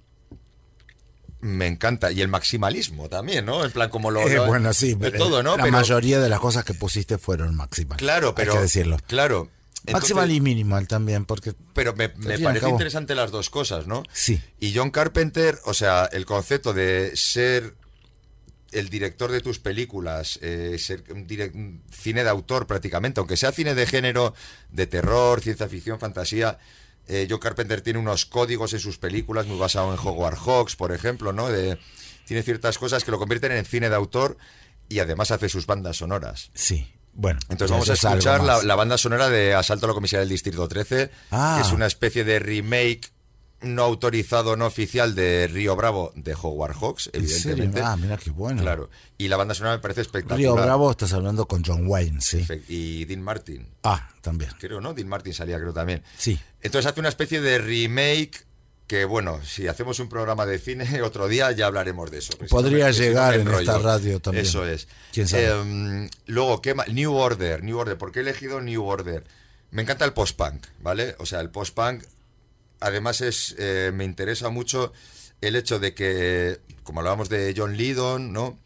me encanta. Y el maximalismo también, ¿no? En plan, como lo. Eh, lo- bueno, sí, de todo, ¿no? La Pero- mayoría de las cosas que pusiste fueron máximas. Claro, pero. Hay que decirlo. Claro. Maximal y minimal también, porque Pero me, me parece interesante las dos cosas, ¿no? Sí. Y John Carpenter, o sea, el concepto de ser el director de tus películas, eh, ser cine de autor prácticamente, aunque sea cine de género, de terror, ciencia ficción, fantasía, eh, John Carpenter tiene unos códigos en sus películas, muy basado en Howard Hawks, por ejemplo, ¿no? De, tiene ciertas cosas que lo convierten en cine de autor y además hace sus bandas sonoras. sí. Bueno, Entonces vamos a escuchar la, banda sonora de Asalto a la Comisaría del Distrito 13, Ah. que es una especie de remake no autorizado, no oficial de Río Bravo de Howard Hawks, evidentemente. Ah, mira qué bueno. Claro. Y la banda sonora me parece espectacular. Río Bravo estás hablando con John Wayne, sí. Y Dean Martin. Ah, también. Creo, ¿no? Dean Martin salía, creo también. Sí. Entonces hace una especie de remake que, bueno, si hacemos un programa de cine (laughs) otro día ya hablaremos de eso. Podría si no llegar en esta radio también. Eso es. ¿Quién sabe? Em, luego, ¿qué más? New Order, New Order. ¿Por qué he elegido New Order? Me encanta el post-punk, ¿vale? O sea, el post-punk, además es, eh, me interesa mucho el hecho de que, como hablábamos de John Lydon, ¿no?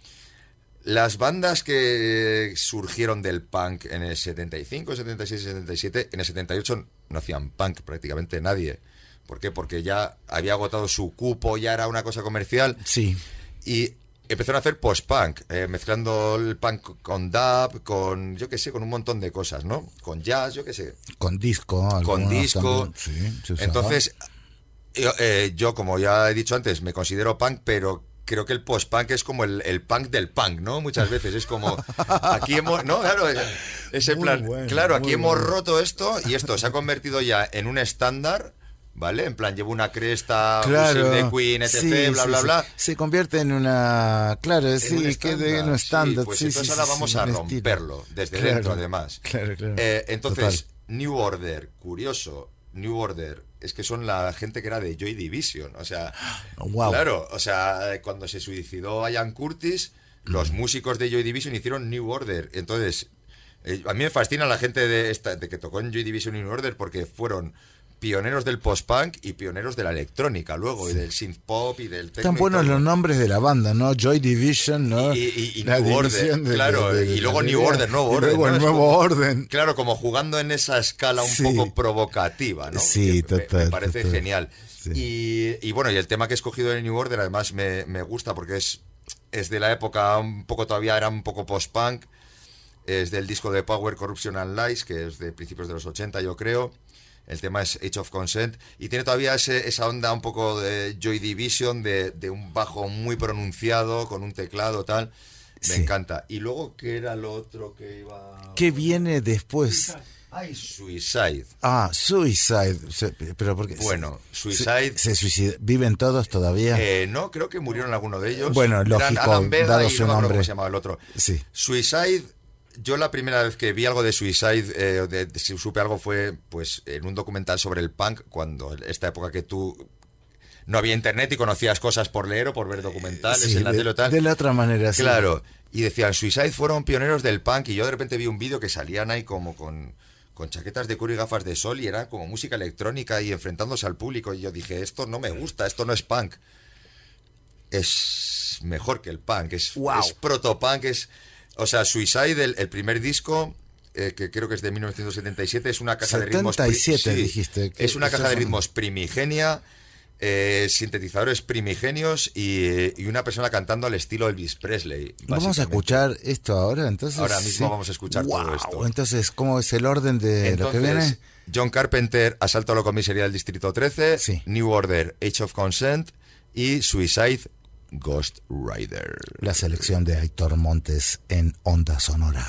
Las bandas que surgieron del punk en el 75, 76, 77, en el 78 no hacían punk prácticamente nadie. ¿Por qué? Porque ya había agotado su cupo, ya era una cosa comercial. Sí. Y empezaron a hacer post-punk, eh, mezclando el punk con dub, con, yo qué sé, con un montón de cosas, ¿no? Con jazz, yo qué sé Con disco. con disco. también, sí. Entonces, yo, eh, yo, como ya he dicho antes, me considero punk, pero creo que el post-punk es como el, el punk del punk, ¿no? Muchas veces es como, aquí hemos, no, claro, ese plan, bueno, claro, aquí hemos roto esto y esto se ha convertido ya en un estándar, ¿vale? En plan, llevo una cresta, Claro. de Queen, etc., Sí, bla, sí, bla, sí. bla. Se convierte en una. Claro, En sí, un que de un estándar. pues entonces ahora vamos a estilo. romperlo, desde Claro, dentro además. Claro, claro. Eh, entonces, Total. New Order, curioso, New Order, es que son la gente que era de Joy Division, o sea, (gasps) Wow. claro, o sea, cuando se suicidó Ian Curtis, los Mm. músicos de Joy Division hicieron New Order, entonces Eh, a mí me fascina la gente de, esta, de que tocó en Joy Division y New Order porque fueron pioneros del post-punk y pioneros de la electrónica luego, y del synth pop y del y buenos los nombres de la banda, ¿no? Joy Division, ¿no? Y- y- y La New Order, de- claro, de- de- y luego New Order, nuevo y orden, luego ¿no? el nuevo como- orden. Claro, como jugando en esa escala un Sí. poco provocativa, ¿no? Sí, me- total, Me, parece total. genial. Sí. Y, y bueno, y el tema que he escogido de New Order además me, me gusta porque es, es de la época un poco todavía, era un poco post-punk. Es del disco de Power, Corruption and Lies, que es de principios de los 80, yo creo. El tema es Age of Consent. Y tiene todavía ese- esa onda un poco de Joy Division, de, de un bajo muy pronunciado, con un teclado tal. Me Sí. encanta. Y luego, ¿qué era lo otro que iba...? ¿Qué viene después? Ay, Suicide. Ah, Suicide. Pero porque Bueno, Suicide... se, se suicida- ¿Viven todos todavía? Eh, no, creo que murieron algunos de ellos. Bueno, Eran lógico, Vega dado y su nombre. se llamaba el otro. Sí. Suicide, yo la primera vez que vi algo de Suicide, eh, de, de- si supe algo fue pues en un documental sobre el punk, cuando esta época que tú no había internet y conocías cosas por leer o por ver documentales Sí, en la de, tele o tal. de la otra manera, sí. Claro, y decían, Suicide fueron pioneros del punk y yo de repente vi un vídeo que salían ahí como con, con chaquetas de cuero y gafas de sol y era como música electrónica y enfrentándose al público y yo dije, esto no me gusta, esto no es punk. Es mejor que el punk, es, Guau. es proto-punk, es... O sea, Suicide, el, el primer disco, eh, que creo que es de 1977, es una caja de ritmos... pri- 77 dijiste, Es una caja de ritmos primigenia, eh, sintetizadores primigenios y, eh, y una persona cantando al estilo Elvis Presley. Vamos a escuchar esto ahora, entonces. Ahora mismo vamos a escuchar todo esto. Entonces, ¿cómo es el orden de lo que viene? Entonces, John Carpenter, Asalto a la comisaría del Distrito 13, Sí. New Order, Age of Consent y Suicide, Ghost Rider. La selección de Héctor Montes en Onda Sonora.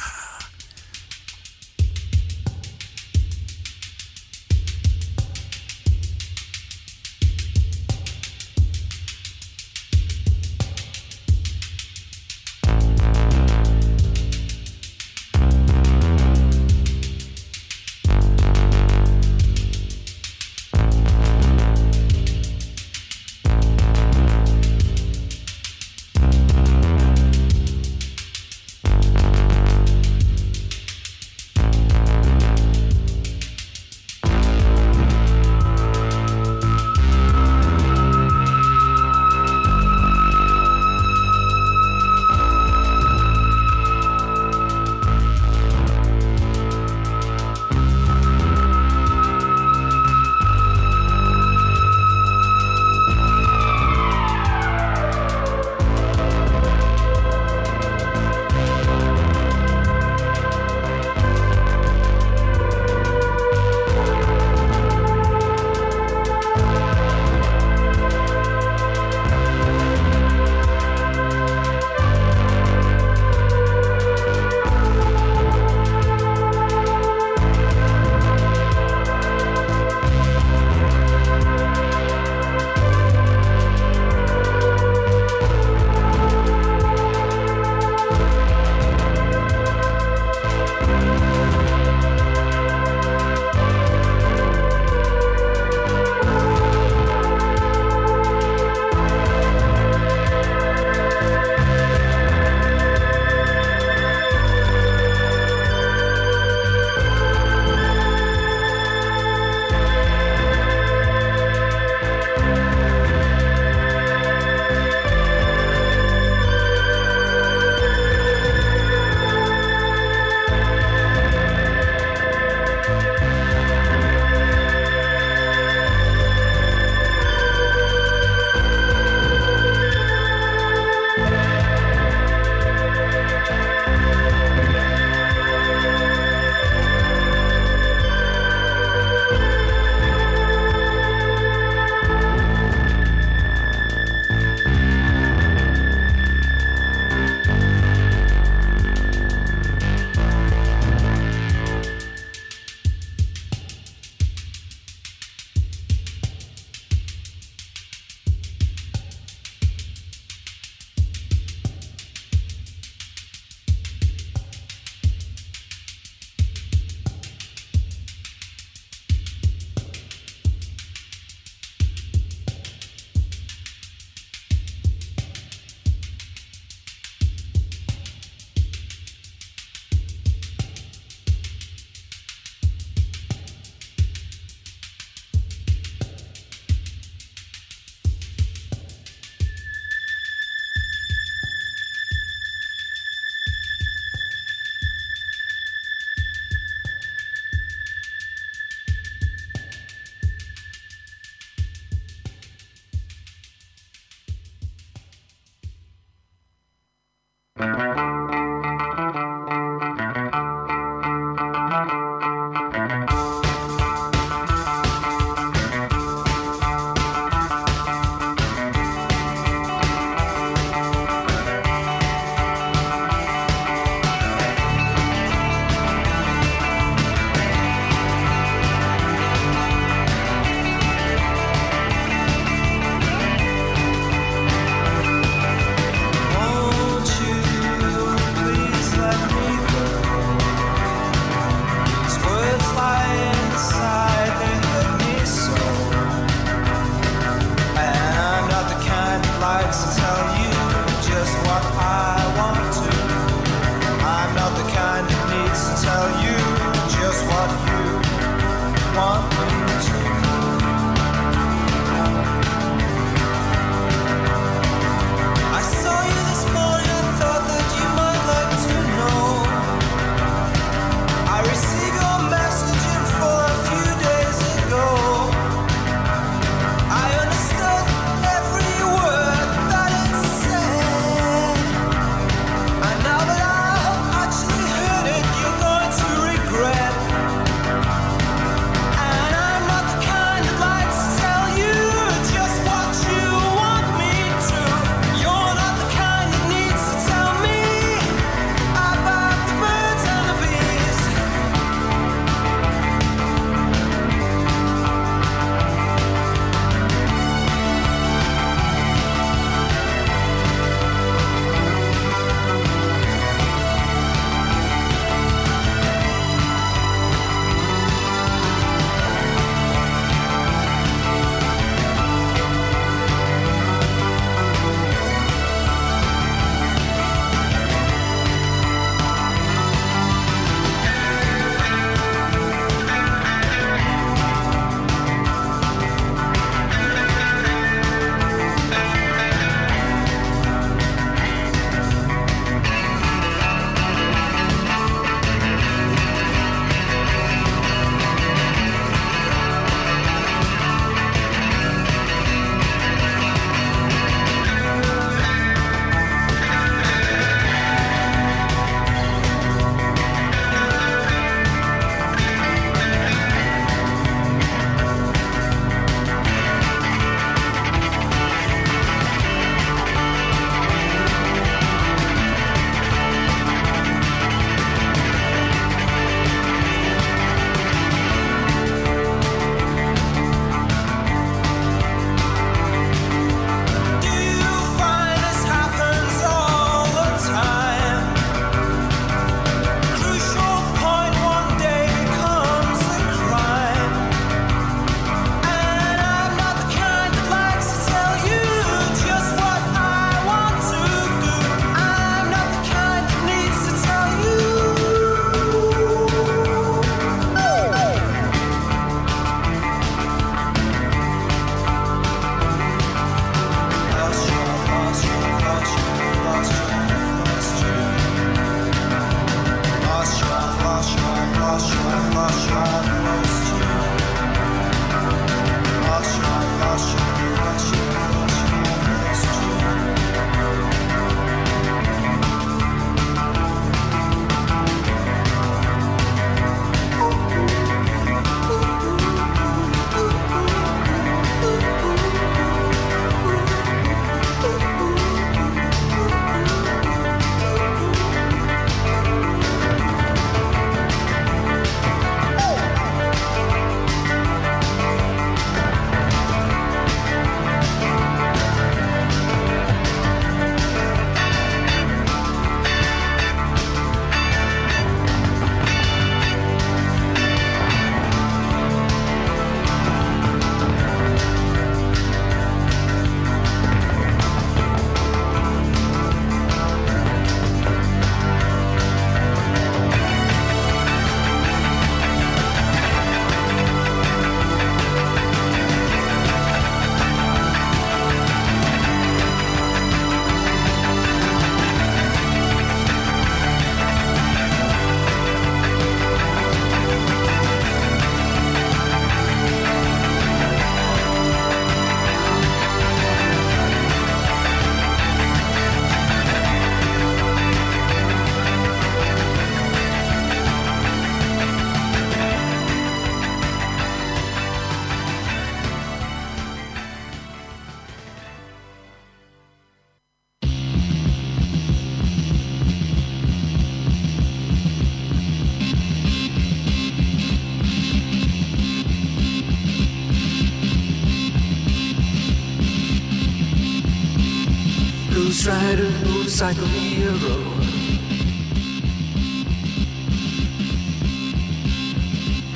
try to lose like a hero.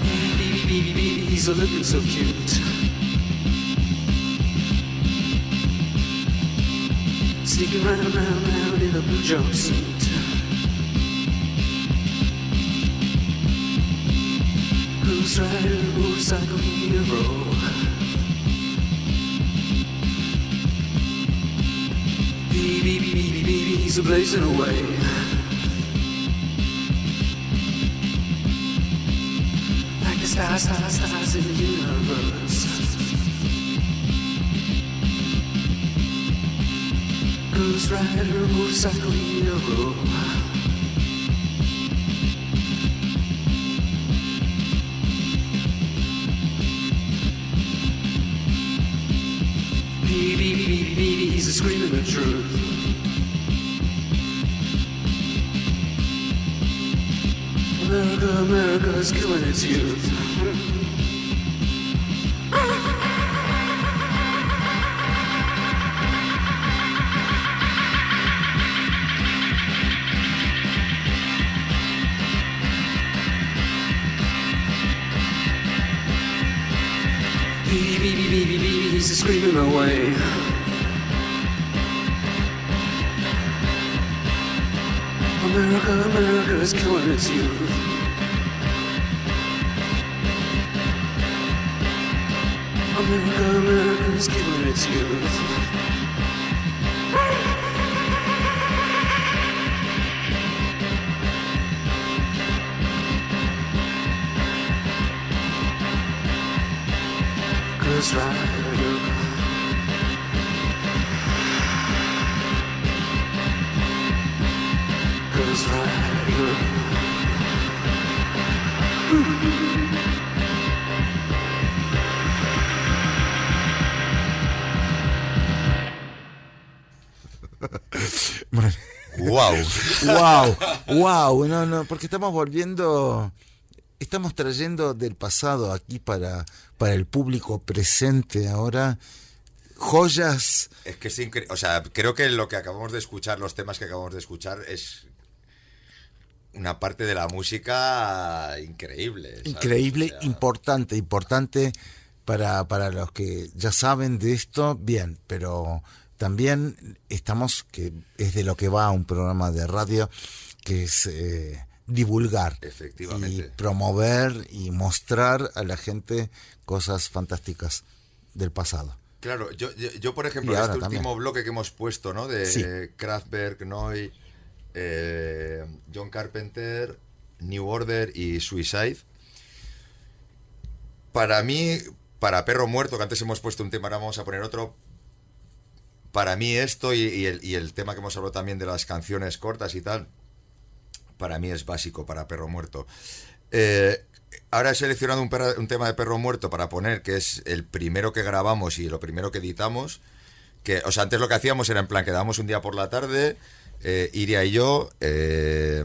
Baby, baby, baby, he's looking so cute. Sneaking round, round, round in a blue jumpsuit. Cruise rider moves hero. Beep, beep, beep, he's a blazing away. Like the stars, stars, stars in the universe. Ghost rider, motorcycle hero. Beep, beep, beep, beep, he's a screaming the truth. America, America is killing its youth. He's screaming away. America, America is killing its youth. ¡Wow! wow, no, no, porque estamos volviendo, estamos trayendo del pasado aquí para, para el público presente ahora joyas Es que es increíble. O sea, creo que lo que acabamos de escuchar, los temas que acabamos de escuchar, es una parte de la música increíble. ¿sabes? increíble, O sea, importante, importante para, para los que ya saben de esto, bien, pero también estamos, que es de lo que va un programa de radio, que es eh, divulgar Efectivamente. y promover y mostrar a la gente cosas fantásticas del pasado. Claro, yo, yo, yo, por ejemplo, este también. último bloque que hemos puesto, ¿no? De Sí. Kraftwerk, Noy, eh, John Carpenter, New Order y Suicide. Para mí, para Perro Muerto, que antes hemos puesto un tema, ahora vamos a poner otro. Para mí esto y, y el, y el tema que hemos hablado también de las canciones cortas y tal, para mí es básico para Perro Muerto. Eh, ahora he seleccionado un, perra- un tema de Perro Muerto para poner, que es el primero que grabamos y lo primero que editamos. Que, o sea, antes lo que hacíamos era en plan, quedábamos un día por la tarde, eh, Iria y yo, eh,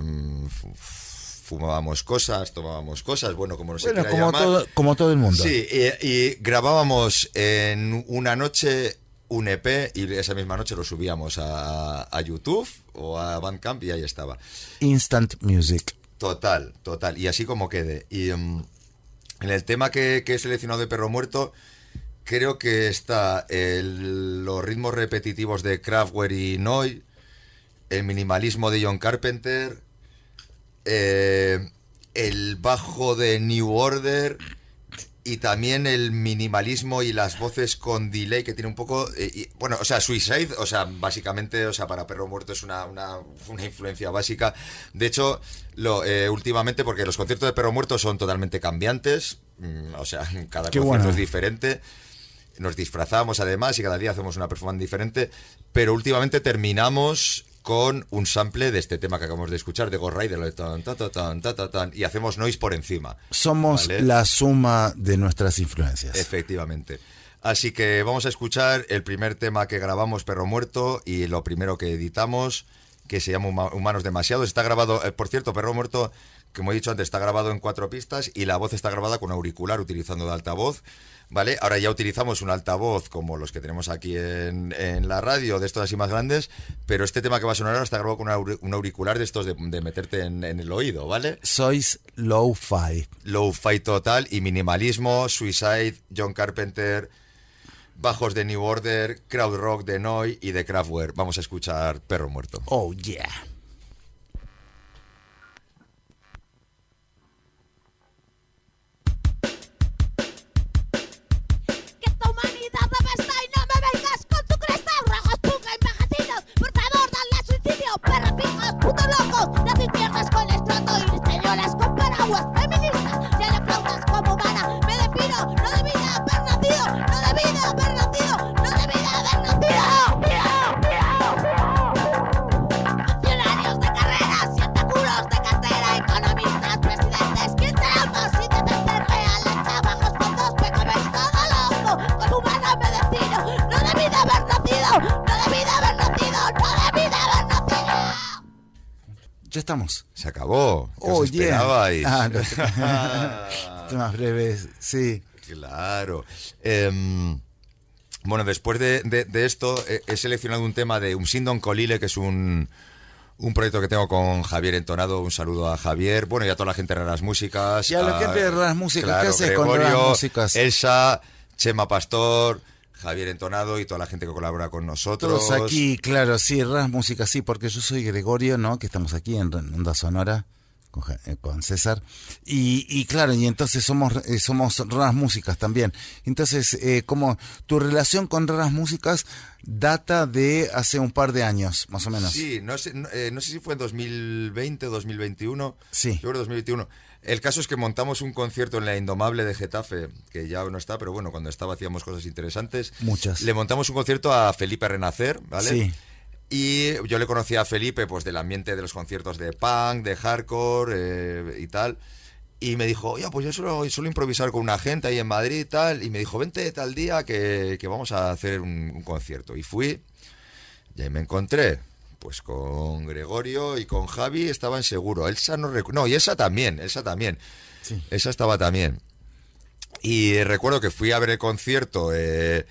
fu- fumábamos cosas, tomábamos cosas, bueno, como no se Bueno, quiera como llamar. todo, como todo el mundo. Sí, y, y grabábamos en una noche un EP y esa misma noche lo subíamos a, a YouTube o a Bandcamp y ahí estaba. Instant Music. Total, total. Y así como quede. Y mm, en el tema que, que he seleccionado de Perro Muerto, creo que está el- los ritmos repetitivos de Kraftwerk y Noy, el minimalismo de John Carpenter, eh, el bajo de New Order y también el minimalismo y las voces con delay que tiene un poco eh, y- bueno o sea Suicide o sea básicamente o sea para Perro Muerto es una, una, una influencia básica de hecho lo eh, últimamente porque los conciertos de Perro Muerto son totalmente cambiantes mm, o sea (laughs) cada Qué concierto bueno. es diferente nos disfrazamos además y cada día hacemos una performance diferente, pero últimamente terminamos con un sample de este tema que acabamos de escuchar de Ghost Rider, lo de tan, ta, ta, tan, ta, ta, tan, y hacemos noise por encima. Somos ¿vale? la suma de nuestras influencias. Efectivamente. Así que vamos a escuchar el primer tema que grabamos, Perro Muerto, y lo primero que editamos, que se llama Huma- Humanos Demasiados. Está grabado, eh, por cierto, Perro Muerto, como he dicho antes, está grabado en cuatro pistas y la voz está grabada con auricular utilizando de altavoz. ¿Vale? Ahora ya utilizamos un altavoz como los que tenemos aquí en, en la radio, de estos así más grandes, pero este tema que va a sonar ahora está grabado con un auri- un auricular de estos de, de meterte en, en el oído, ¿vale? Sois low-fi. Low-fi total y minimalismo, Suicide, John Carpenter, bajos de New Order, crowd rock de Noy y de Kraftwerk. Vamos a escuchar Perro Muerto. Oh, yeah. Ya estamos. Se acabó. ¿Qué Oh, os bien. esperabais? Ah, no. (laughs) (laughs) Más breve, sí. Claro. Em, bueno, después de, de- de esto, he, he seleccionado un tema de un Sindon Colile, que es un, un proyecto que tengo con Javier Entonado. Un saludo a Javier. Bueno, y a toda la gente de Raras Músicas. Y a la gente de Raras Músicas, ¿qué haces con Raras Músicas? Elsa, Chema Pastor, Javier Entonado y toda la gente que colabora con nosotros. Todos aquí, claro, sí, Ras Música, sí, porque yo soy Gregorio, ¿no? Que estamos aquí en Onda Sonora con, eh, con César. Y, y claro, y entonces somos eh, somos Ras Músicas también. Entonces, eh, como tu relación con Raras Músicas data de hace un par de años, más o menos. Sí, no sé, no, eh, no sé si fue en 2020 o 2021. Sí. Yo creo 2021. El caso es que montamos un concierto en la Indomable de Getafe, que ya no está, pero bueno, cuando estaba hacíamos cosas interesantes. Muchas. Le montamos un concierto a Felipe Renacer, ¿vale? Sí. Y yo le conocía a Felipe, pues del ambiente de los conciertos de punk, de hardcore eh, y tal. Y me dijo, oye, pues yo suelo, suelo improvisar con una gente ahí en Madrid y tal. Y me dijo, vente tal día que, que vamos a hacer un, un concierto. Y fui, y ahí me encontré, pues con Gregorio y con Javi estaban seguro. Elsa no recu- No, y Elsa también, Elsa también. Sí. Elsa estaba también. Y recuerdo que fui a ver el concierto eh,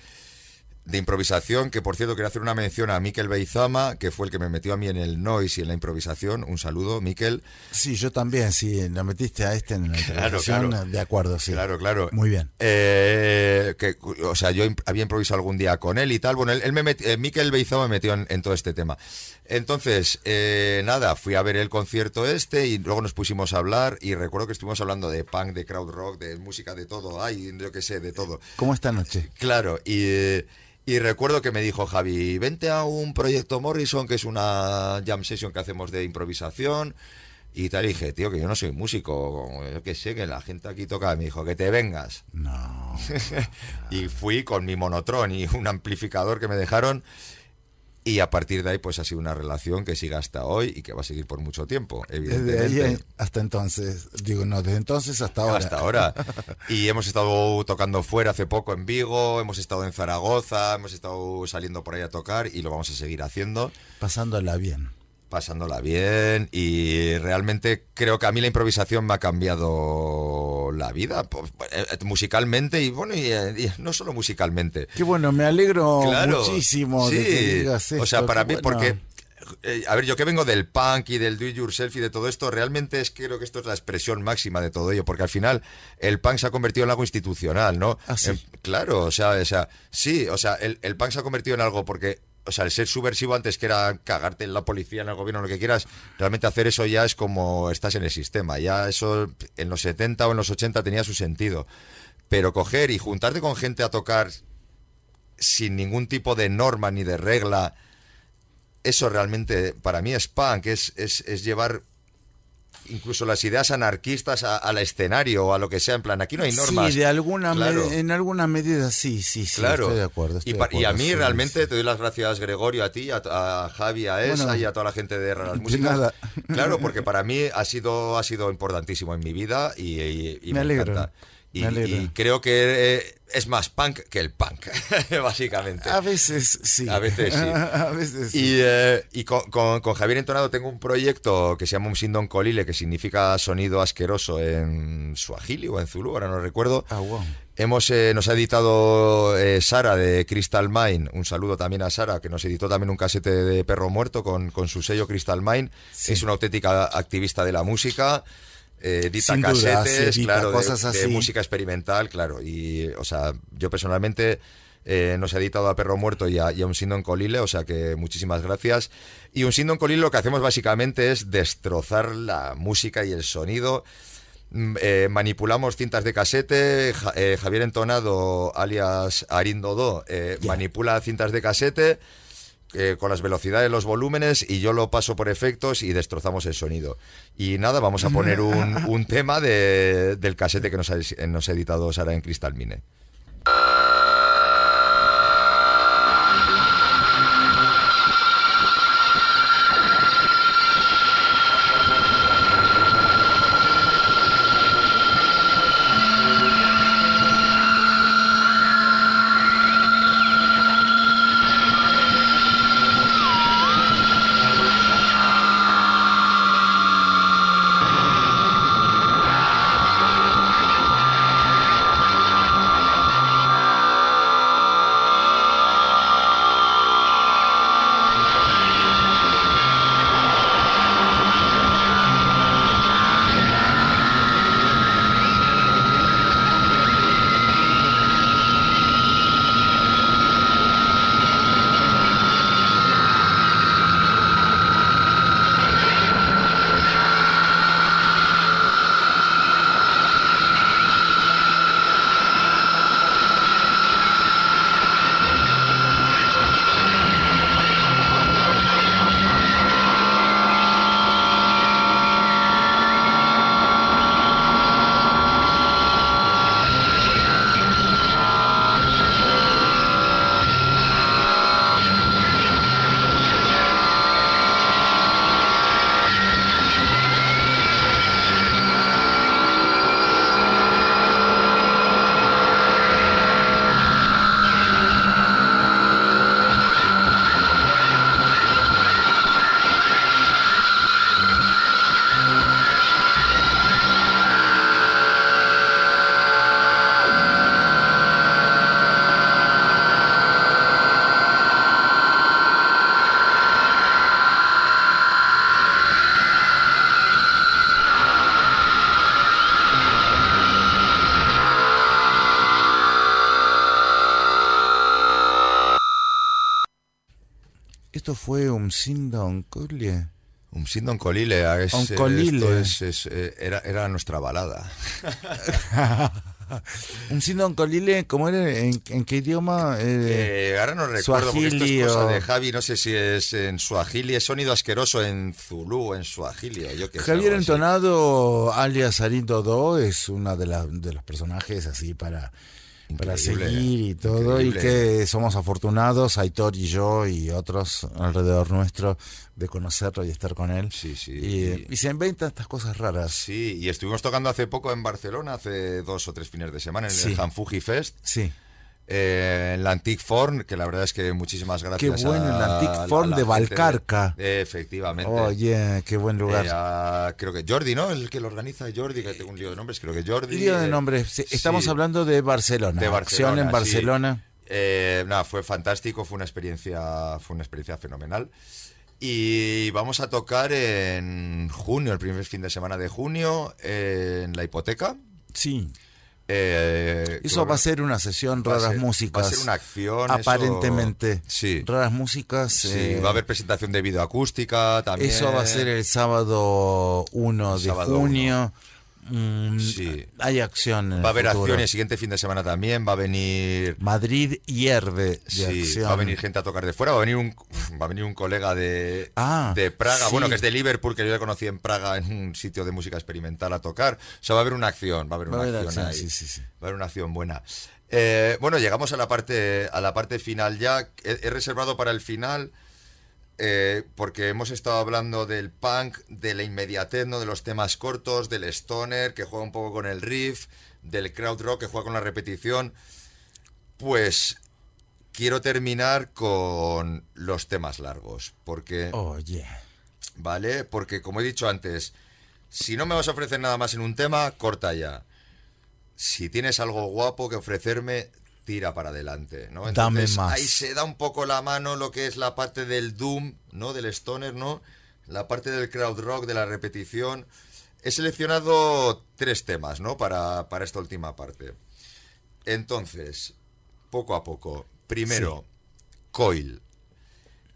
de improvisación, que por cierto quería hacer una mención a Miquel Beizama, que fue el que me metió a mí en el noise y en la improvisación. Un saludo, Miquel. Sí, yo también, sí, lo metiste a este en la Claro, televisión, claro. de acuerdo, sí. Claro, claro. Muy bien. Eh, que, o sea, yo imp- había improvisado algún día con él y tal. Bueno, él, él me meti- eh, Miquel Beizó me metió en, en todo este tema. Entonces, eh, nada, fui a ver el concierto este y luego nos pusimos a hablar y recuerdo que estuvimos hablando de punk, de crowd rock, de música, de todo. Ay, yo qué sé, de todo. ¿Cómo esta noche? Claro, y, eh, y recuerdo que me dijo Javi, vente a un proyecto Morrison, que es una jam session que hacemos de improvisación. Y tal, y dije, tío, que yo no soy músico, yo que sé, que la gente aquí toca. Me dijo, que te vengas. No. (laughs) y fui con mi monotrón y un amplificador que me dejaron. Y a partir de ahí, pues ha sido una relación que sigue hasta hoy y que va a seguir por mucho tiempo, Desde evidentemente. ahí hasta entonces, digo, no, desde entonces hasta ahora. Hasta ahora. Y hemos estado tocando fuera hace poco en Vigo, hemos estado en Zaragoza, hemos estado saliendo por ahí a tocar y lo vamos a seguir haciendo, Pasándola bien. Pasándola bien y realmente creo que a mí la improvisación me ha cambiado la vida, pues, eh, musicalmente y bueno, y, eh, y no solo musicalmente. Qué bueno, me alegro Claro, muchísimo de sí. que digas esto. O sea, para mí, bueno. porque. eh, a ver, yo que vengo del punk y del do it yourself y de todo esto, realmente es creo que esto es la expresión máxima de todo ello, porque al final el punk se ha convertido en algo institucional, ¿no? Ah, sí. Claro, o sea, o sea, sí, o sea, el, el punk se ha convertido en algo porque, o sea, el ser subversivo antes que era cagarte en la policía, en el gobierno, lo que quieras, realmente hacer eso ya es como estás en el sistema, ya eso en los 70 o en los 80 tenía su sentido. Pero coger y juntarte con gente a tocar sin ningún tipo de norma ni de regla, eso realmente para mí es punk, es, es, es llevar incluso las ideas anarquistas a- al escenario o a lo que sea, en plan, aquí no hay normas. Sí, de alguna Claro. me- en alguna medida sí, sí, sí, Claro. estoy de acuerdo. estoy y, de pa- y a mí sí, realmente sí. te doy las gracias, Gregorio, a ti, a, a Javi, a Esa Bueno, y a toda la gente de Raras Músicas. nada. Claro, porque para mí ha sido, ha sido importantísimo en mi vida y, y- y Me alegro, encanta. Y, y creo que eh, es más punk que el punk, (laughs) básicamente. A veces sí. A veces sí. (laughs) a veces sí. Y, eh, y con, con- con Javier Entonado tengo un proyecto que se llama Un Sindon Colile, que significa sonido asqueroso en Suajili o en Zulu, ahora no recuerdo. Ah, wow. Hemos, eh, nos ha editado eh, Sara de Crystal Mine. Un saludo también a Sara, que nos editó también un casete de Perro Muerto con, con su sello Crystal Mine. Sí. Es una auténtica activista de la música. Eh, edita Sin duda, casetes, sí, edita claro, de- cosas de, así. música experimental, claro. Y, o sea, yo personalmente eh, nos ha editado a Perro Muerto y a, y a Un Sindon Colile, o sea que muchísimas gracias. Y Un Sindon Colile lo que hacemos básicamente es destrozar la música y el sonido. Mm, eh, manipulamos cintas de casete. Ja- eh, Javier Entonado, alias Arindodó, eh, Ya. manipula cintas de casete eh, con las velocidades, los volúmenes, y yo lo paso por efectos y destrozamos el sonido. Y nada, vamos a poner un, (laughs) un tema de- del casete que nos ha, nos ha editado Sara en Crystal Mine. Esto fue un Sindon Collie. Un Sindon Colile, es, Un Colile. esto es- es, eh, era, era nuestra balada. (laughs) un Sindon Colile, ¿cómo era? ¿En, en qué idioma? Eh, Eh, ahora no recuerdo porque esto es cosa de Javi, no sé si es en Suajili, es sonido asqueroso en Zulú, en Suajili, o yo sé, Javier así. Entonado, alias Arindo Do, es uno de, la- de los personajes así para, para seguir y todo. increíble. Y que somos afortunados, Aitor y yo y otros alrededor nuestro, de conocerlo y estar con él. Sí, sí, Y, y- y se inventan estas cosas raras. Sí, y estuvimos tocando hace poco en Barcelona, hace dos o tres fines de semana, en Sí. el Hanfuji Fest. Sí. Eh, en la Antique Form, que la verdad es que muchísimas gracias. Qué bueno, a- en la Antique la de Valcarca. efectivamente. Oye, qué buen lugar. Eh, a- creo que Jordi, ¿no? El que lo organiza Jordi, que tengo un lío de nombres, creo que Jordi. Lío de eh, nombres. Sí, Estamos sí, hablando de Barcelona. de Acción Barcelona. en sí. Barcelona. Eh, nada, fue fantástico, fue una experiencia, fue una experiencia fenomenal. Y vamos a tocar en junio, el primer fin de semana de junio, en la hipoteca. Sí. Eh, Eso va a ser una sesión raras ser- músicas. Va a ser una acción. eso- Aparentemente. sí. Raras músicas. Sí, eh, va a haber presentación de videoacústica también. Eso va a ser el sábado 1 El de sábado junio. Mm, Sí. Hay acción. en Va a haber futuro. acción y el siguiente fin de semana también. Va a venir. Madrid hierve de Sí, va a venir gente a tocar de fuera. Va a venir un, va a venir un colega de, Ah, de Praga, sí. bueno, que es de Liverpool, que yo le conocí en Praga en un sitio de música experimental a tocar. O sea, va a haber una acción, va a haber una acción, acción, ahí. sí, sí, sí. Va a haber una acción buena. Eh, bueno, llegamos a la parte a la parte final ya. He, he reservado para el final eh, porque hemos estado hablando del punk, de la inmediatez, ¿no? de los temas cortos, del stoner que juega un poco con el riff, del crowd rock que juega con la repetición. Pues quiero terminar con los temas largos, porque Oye. ¿vale? Porque como he dicho antes, si no me vas a ofrecer nada más en un tema, corta ya. Si tienes algo guapo que ofrecerme, tira para adelante, ¿no? Dame Entonces, más. Ahí se da un poco la mano lo que es la parte del doom, ¿no? Del stoner, ¿no? La parte del crowd rock, de la repetición. He seleccionado tres temas, ¿no? Para, para esta última parte. Entonces, poco a poco. Primero, Coil.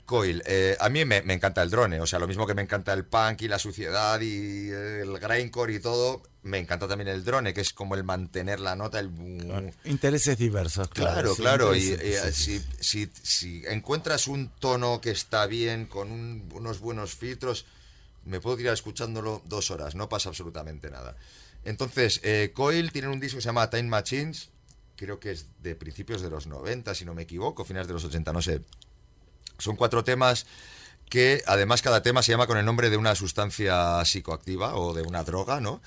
Coil. eh, a mí me, me encanta el drone, o sea, lo mismo que me encanta el punk y la suciedad y el grindcore y todo, me encanta también el drone, que es como el mantener la nota, el... Intereses diversos, claro. Claro, sí, claro. Y, si, si, si encuentras un tono que está bien, con un- unos buenos filtros, me puedo tirar escuchándolo dos horas, no pasa absolutamente nada. Entonces, eh, Coil tiene un disco que se llama Time Machines, creo que es de principios de los 90, si no me equivoco, finales de los 80, no sé. Son cuatro temas que además cada tema se llama con el nombre de una sustancia psicoactiva o de una droga, ¿no?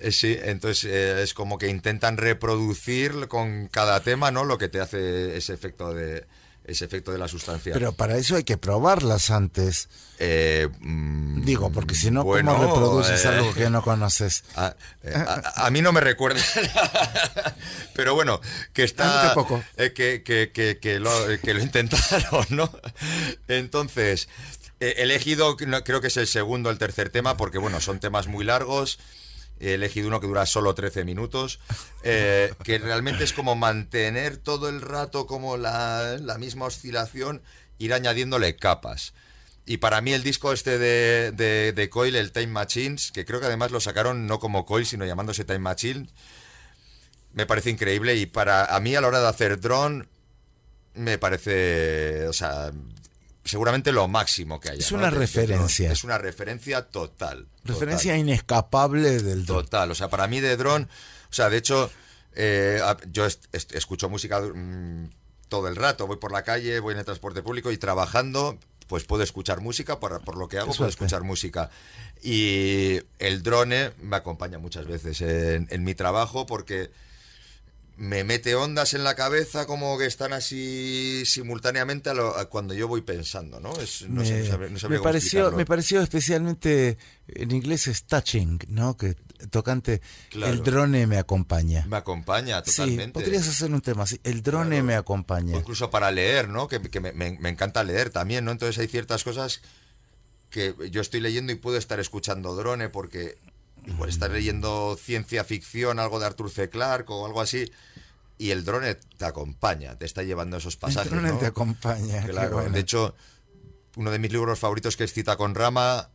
Eh, Sí, entonces eh, es como que intentan reproducir con cada tema, ¿no? Lo que te hace ese efecto de ese efecto de la sustancia. Pero para eso hay que probarlas antes. Eh, mm, Digo, porque si no, bueno, ¿cómo reproduces eh, algo que no conoces? A, eh, a- a mí no me recuerda, (laughs) pero bueno, que está, eh, que, que, que, que lo, que lo (laughs) intentaron, ¿no? Entonces, he elegido, creo que es el segundo, el tercer tema, porque bueno, son temas muy largos. He elegido uno que dura solo 13 minutos, eh, que realmente es como mantener todo el rato como la, la misma oscilación, ir añadiéndole capas. Y para mí el disco este de, de, de Coil, el Time Machines, que creo que además lo sacaron no como Coil, sino llamándose Time Machine, me parece increíble. Y para a mí a la hora de hacer drone, me parece, o sea, seguramente lo máximo que haya. Es ¿no? una referencia. Es una referencia total. Referencia total. inescapable del drone. Total, o sea, para mí de dron, o sea, de hecho, eh, yo escucho música mm, todo el rato, voy por la calle, voy en el transporte público y trabajando, pues puedo escuchar música, por, por lo que hago puedo escuchar música. Y el drone me acompaña muchas veces en, en mi trabajo porque me mete ondas en la cabeza como que están así simultáneamente a lo- a cuando yo voy pensando, ¿no? Es, no sé, me, no sabría- no sabría me cómo pareció, me pareció especialmente, en inglés es touching, ¿no? Que tocante, Claro. el drone me acompaña. Me acompaña Sí, totalmente. podrías hacer un tema así, el drone Claro. me O acompaña. incluso para leer, ¿no? Que, que me, me- me encanta leer también, ¿no? Entonces hay ciertas cosas que yo estoy leyendo y puedo estar escuchando drone porque igual estar leyendo ciencia ficción, algo de Arthur C. Clarke o algo así, y el drone te acompaña, te está llevando esos pasajes. el drone ¿no? te acompaña. Claro, bueno. de hecho, uno de mis libros favoritos que es Cita con Rama.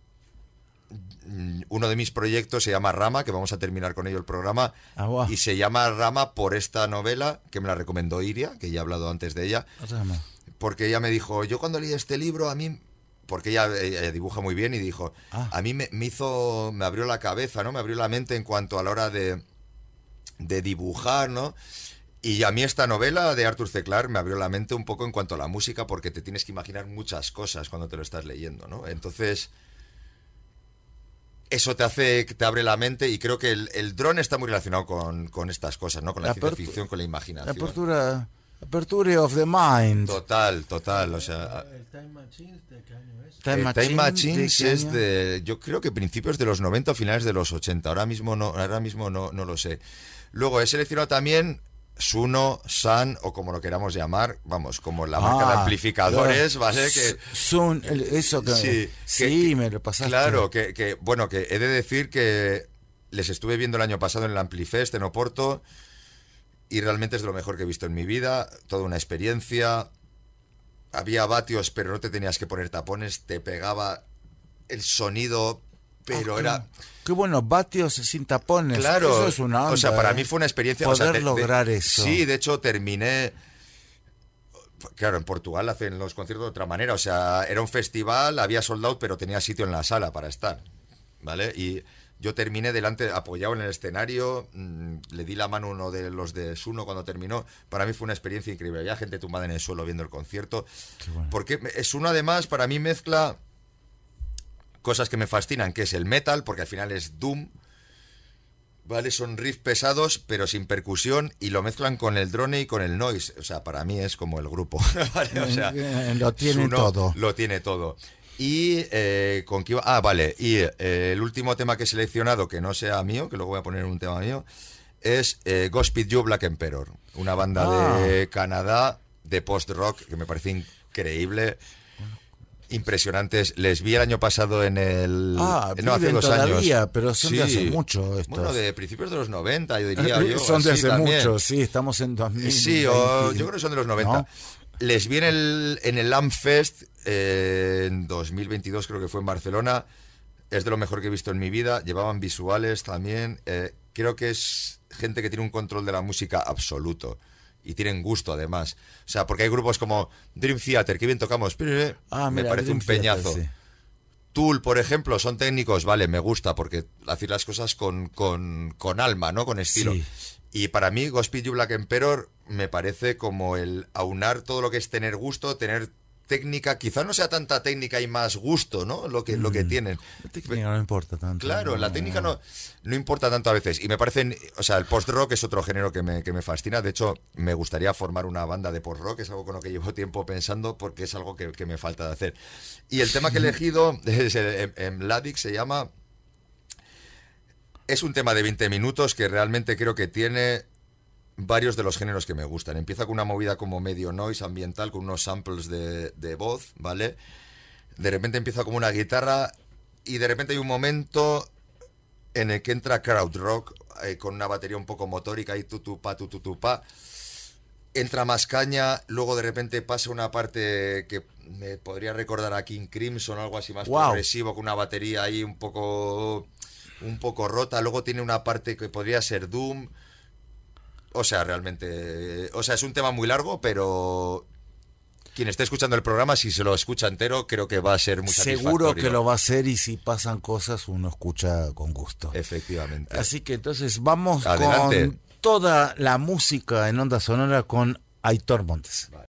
Mm, Uno de mis proyectos se llama Rama, que vamos a terminar con ello el programa. Ah. Y se llama Rama por esta novela, que me la recomendó Iria, que ya he hablado antes de ella. Rama. Porque ella me dijo, yo cuando leí este libro, a mí, porque ella, ella dibuja muy bien y dijo, Ah. a mí me, me hizo, me abrió la cabeza, ¿no? Me abrió la mente en cuanto a la hora de, de dibujar, ¿no? Y a mí esta novela de Arthur C. Clarke me abrió la mente un poco en cuanto a la música, porque te tienes que imaginar muchas cosas cuando te lo estás leyendo, ¿no? Entonces, eso te hace, te abre la mente y creo que el, el dron está muy relacionado con, con estas cosas, ¿no? Con la, La ciencia ficción, con la imaginación. Apertura, apertura of the mind. Total, total, o sea... ¿El Time Machines de qué año es? Time Machine, Time Machines ¿de es de, yo creo que principios de los 90 o finales de los 80. Ahora mismo no, ahora mismo no, no lo sé. Luego he seleccionado también Suno, San o como lo queramos llamar, vamos, como la marca de Ah, amplificadores, claro. ¿vale? Que, Sun, el- eso que. Sí, Sí, que- me lo pasaste. Claro, que, que, bueno, que he de decir que les estuve viendo el año pasado en el Amplifest en Oporto y realmente es de lo mejor que he visto en mi vida, toda una experiencia. Había vatios, pero no te tenías que poner tapones, te pegaba el sonido, pero Ah, era... Qué buenos vatios sin tapones. Claro, Eso es una o sea, onda, para ¿eh? mí fue una experiencia... Poder o sea, de- de- lograr eso. Sí, de hecho terminé... Claro, en Portugal hacen los conciertos de otra manera. O sea, era un festival, había soldado, pero tenía sitio en la sala para estar. ¿Vale? Y yo terminé delante, apoyado en el escenario, mm, le di la mano a uno de los de Suno cuando terminó. Para mí fue una experiencia increíble. Había gente tumbada en el suelo viendo el concierto. Porque Suno además para mí mezcla cosas que me fascinan, que es el metal, porque al final es Doom. ¿Vale? Son riffs pesados, pero sin percusión, y lo mezclan con el drone y con el noise. O sea, para mí es como el grupo. (laughs) ¿vale? O sea, Eh, lo tiene todo. Lo tiene todo. Y eh, con qué iba- Ah, vale. Y eh, el último tema que he seleccionado, que no sea mío, que luego voy a poner un tema mío, es eh, Godspeed You Black Emperor. Una banda Ah. de Canadá de post-rock que me parece increíble. Impresionantes. Les vi el año pasado en el. Ah, no, hace dos todavía, años. pero son de hace mucho estos. Bueno, de principios de los 90, yo diría. yo, Son de hace también. mucho, sí, estamos en 2000. Sí, o- yo creo que son de los 90. ¿No? Les vi en el, en el Fest eh, en 2022, creo que fue en Barcelona. Es de lo mejor que he visto en mi vida. Llevaban visuales también. eh, creo que es gente que tiene un control de la música absoluto. Y tienen gusto, además. O sea, porque hay grupos como Dream Theater, que bien tocamos. pero, Ah, me mira, parece Dream un peñazo. Theater, sí. Tool, por ejemplo, son técnicos, vale, me gusta porque hacen las cosas con, con, con alma, ¿no? Con estilo. Sí. Y para mí, Godspeed You Black Emperor me parece como el aunar todo lo que es tener gusto, tener técnica, quizá no sea tanta técnica y más gusto, ¿no? Lo que, lo que tienen. La técnica no importa tanto. Claro, la técnica no, no importa tanto a veces. Y me parecen, o sea, el post-rock es otro género que me, que me fascina. De hecho, me gustaría formar una banda de post-rock, es algo con lo que llevo (laughs) tiempo pensando porque es algo que, que me falta de hacer. Y el tema que he (laughs) elegido es el, em- em, Ladik, se llama. Es un tema de 20 minutos que realmente creo que tiene varios de los géneros que me gustan. Empieza con una movida como medio noise ambiental, con unos samples de, de voz, ¿vale? De repente empieza como una guitarra y de repente hay un momento en el que entra crowd rock eh, con una batería un poco motórica y tutupa, tutupa. Entra más caña, luego de repente pasa una parte que me podría recordar a King Crimson o algo así más progresivo, con una batería ahí un poco un poco rota, luego tiene una parte que podría ser Doom. O sea, realmente, o sea, es un tema muy largo, pero quien esté escuchando el programa, si se lo escucha entero, creo que va a ser muy Seguro que lo va a hacer y si pasan cosas uno escucha con gusto. Efectivamente. Así que entonces vamos Adelante. con toda la música en onda sonora con Aitor Montes. Thank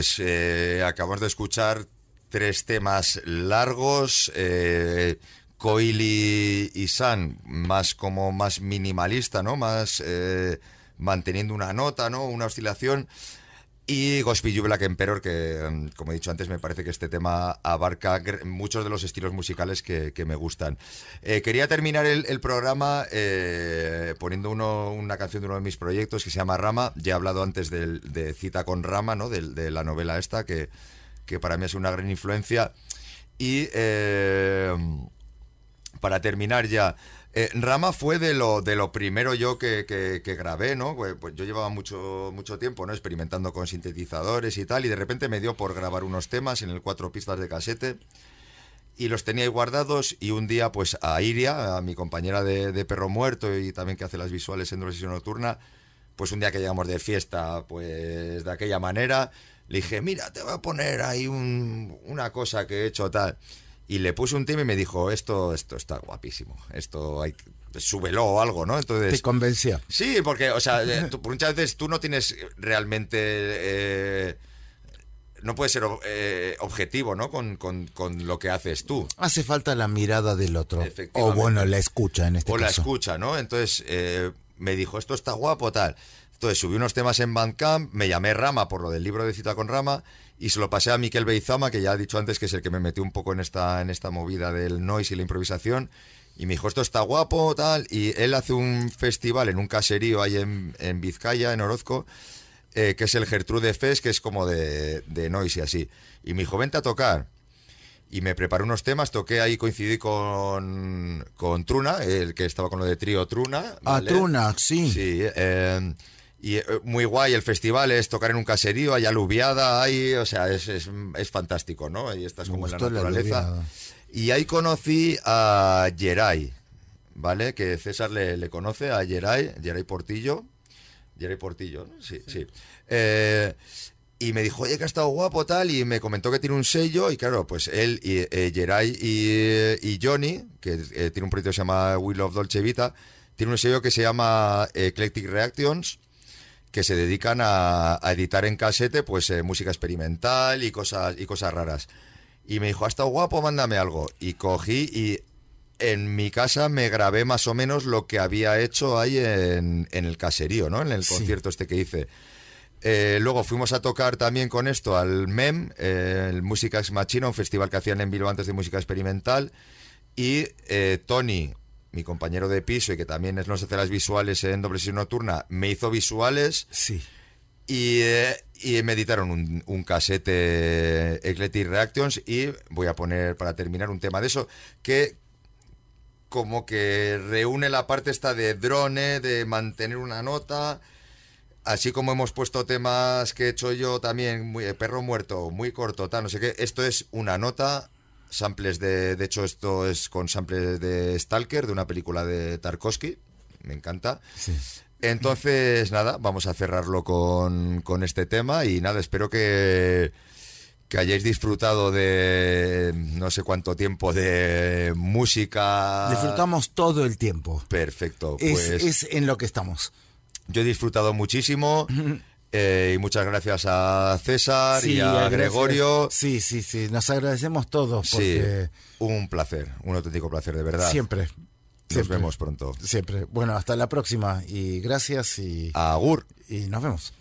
pues eh, acabamos de escuchar tres temas largos. Eh, Coil y, y San, más como más minimalista, ¿no? Más eh, manteniendo una nota, ¿no? Una oscilación. Y Gospel Black Emperor, que mm, como he dicho antes, me parece que este tema abarca muchos de los estilos musicales que, me gustan. Eh, quería terminar el, programa eh, poniendo una canción de uno de mis proyectos que se llama Rama. Ya he hablado antes de Cita con Rama, ¿no? De, la novela esta, que, que para mí es una gran influencia. Y eh, para terminar ya, eh, Rama fue de lo, de lo primero yo que, que- que grabé, ¿no? Pues, pues yo llevaba mucho, mucho tiempo, ¿no? Experimentando con sintetizadores y tal, y de repente me dio por grabar unos temas en el cuatro pistas de casete y los tenía guardados y un día pues a Iria, a mi compañera de, de Perro Muerto y también que hace las visuales en Sesión Nocturna, pues un día que llegamos de fiesta pues de aquella manera, le dije, mira, te voy a poner ahí un- una cosa que he hecho tal. Y le puse un tema y me dijo, esto, esto está guapísimo, esto hay súbelo o algo, ¿no? Entonces... Te convenció. Sí, porque, o sea, eh, tú- muchas veces tú no tienes realmente. eh, no puedes ser eh, objetivo, ¿no? Con, con- con lo que haces tú. Hace falta la mirada del otro. O bueno, la escucha en este o la caso. escucha, ¿no? Entonces eh, me dijo, esto está guapo, tal. Entonces subí unos temas en Bandcamp, me llamé Rama por lo del libro de cita con Rama y se lo pasé a Miquel Beizama, que ya he dicho antes que es el que me metió un poco en esta, en esta movida del noise y la improvisación. Y me dijo, esto está guapo, tal. Y él hace un festival en un caserío ahí en, en Vizcaya, en Orozco, eh, que es el Gertrude Fest, que es como de, de noise y así. Y me dijo, vente a tocar y me preparé unos temas, toqué ahí, coincidí con, con Truna, el que estaba con lo de trío Truna. Ah, ¿vale? Truna, sí. Sí, eh, y eh, muy guay el festival, es tocar en un caserío, hay aluviada, hay, o sea, es, es, es fantástico, ¿no? Y estás como en la naturaleza. y ahí conocí a Geray, ¿vale? Que César le, le conoce, a Geray, Geray Portillo. Geray Portillo, ¿no? Sí, sí. Eh, y me dijo, oye, que ha estado guapo, tal, y me comentó que tiene un sello, y claro, pues él, y, eh, Geray y, y Johnny, que eh, tiene un proyecto que se llama We Love Dolce Vita, tiene un sello que se llama Eclectic Reactions, que se dedican a, a editar en casete, pues, eh, música experimental y cosas, y cosas raras. Y me dijo, ha estado guapo, mándame algo. Y cogí y en mi casa me grabé más o menos lo que había hecho ahí en, en el caserío, ¿no? En el Sí. concierto este que hice. Eh, luego fuimos a tocar también con esto al MEM, eh, el Música Ex Machina, un festival que hacían en Bilbao antes de música experimental. Y eh, Tony, mi compañero de piso y que también es nos hace las visuales en doble sesión nocturna, me hizo visuales Sí. y, eh, y me editaron un, un casete Eclectic Reactions y voy a poner para terminar un tema de eso que como que reúne la parte esta de drone, de mantener una nota, así como hemos puesto temas que he hecho yo también, muy, eh, perro muerto, muy corto, tal, no sé qué, esto es una nota, samples de, de hecho esto es con samples de Stalker, de una película de Tarkovsky, me encanta. Sí. Entonces, (laughs) nada, vamos a cerrarlo con, con este tema y nada, espero que, que hayáis disfrutado de no sé cuánto tiempo de música. Disfrutamos todo el tiempo. Perfecto, Es, pues es en lo que estamos. yo he disfrutado muchísimo (laughs) eh, y muchas gracias a César y a gracias. Gregorio. Sí, sí, sí. Nos agradecemos todos Sí, un placer, un auténtico placer, de verdad. siempre. Nos siempre, vemos pronto. Siempre. Bueno, hasta la próxima y gracias y, Agur. y nos vemos.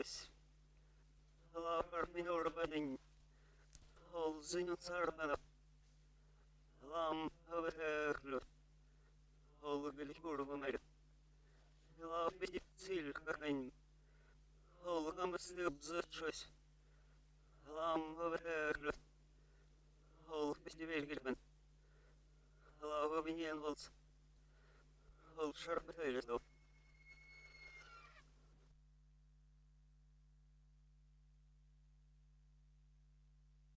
Ось. Гармінорбень. Голзиню царбена. Лам вереглю. Голгельгурвамер. Лабіді ціль хрень. Голгам слюб за щось. Лам вереглю. Голбіді вельгельбен. Лавовінєнволц. Голшарбельдов.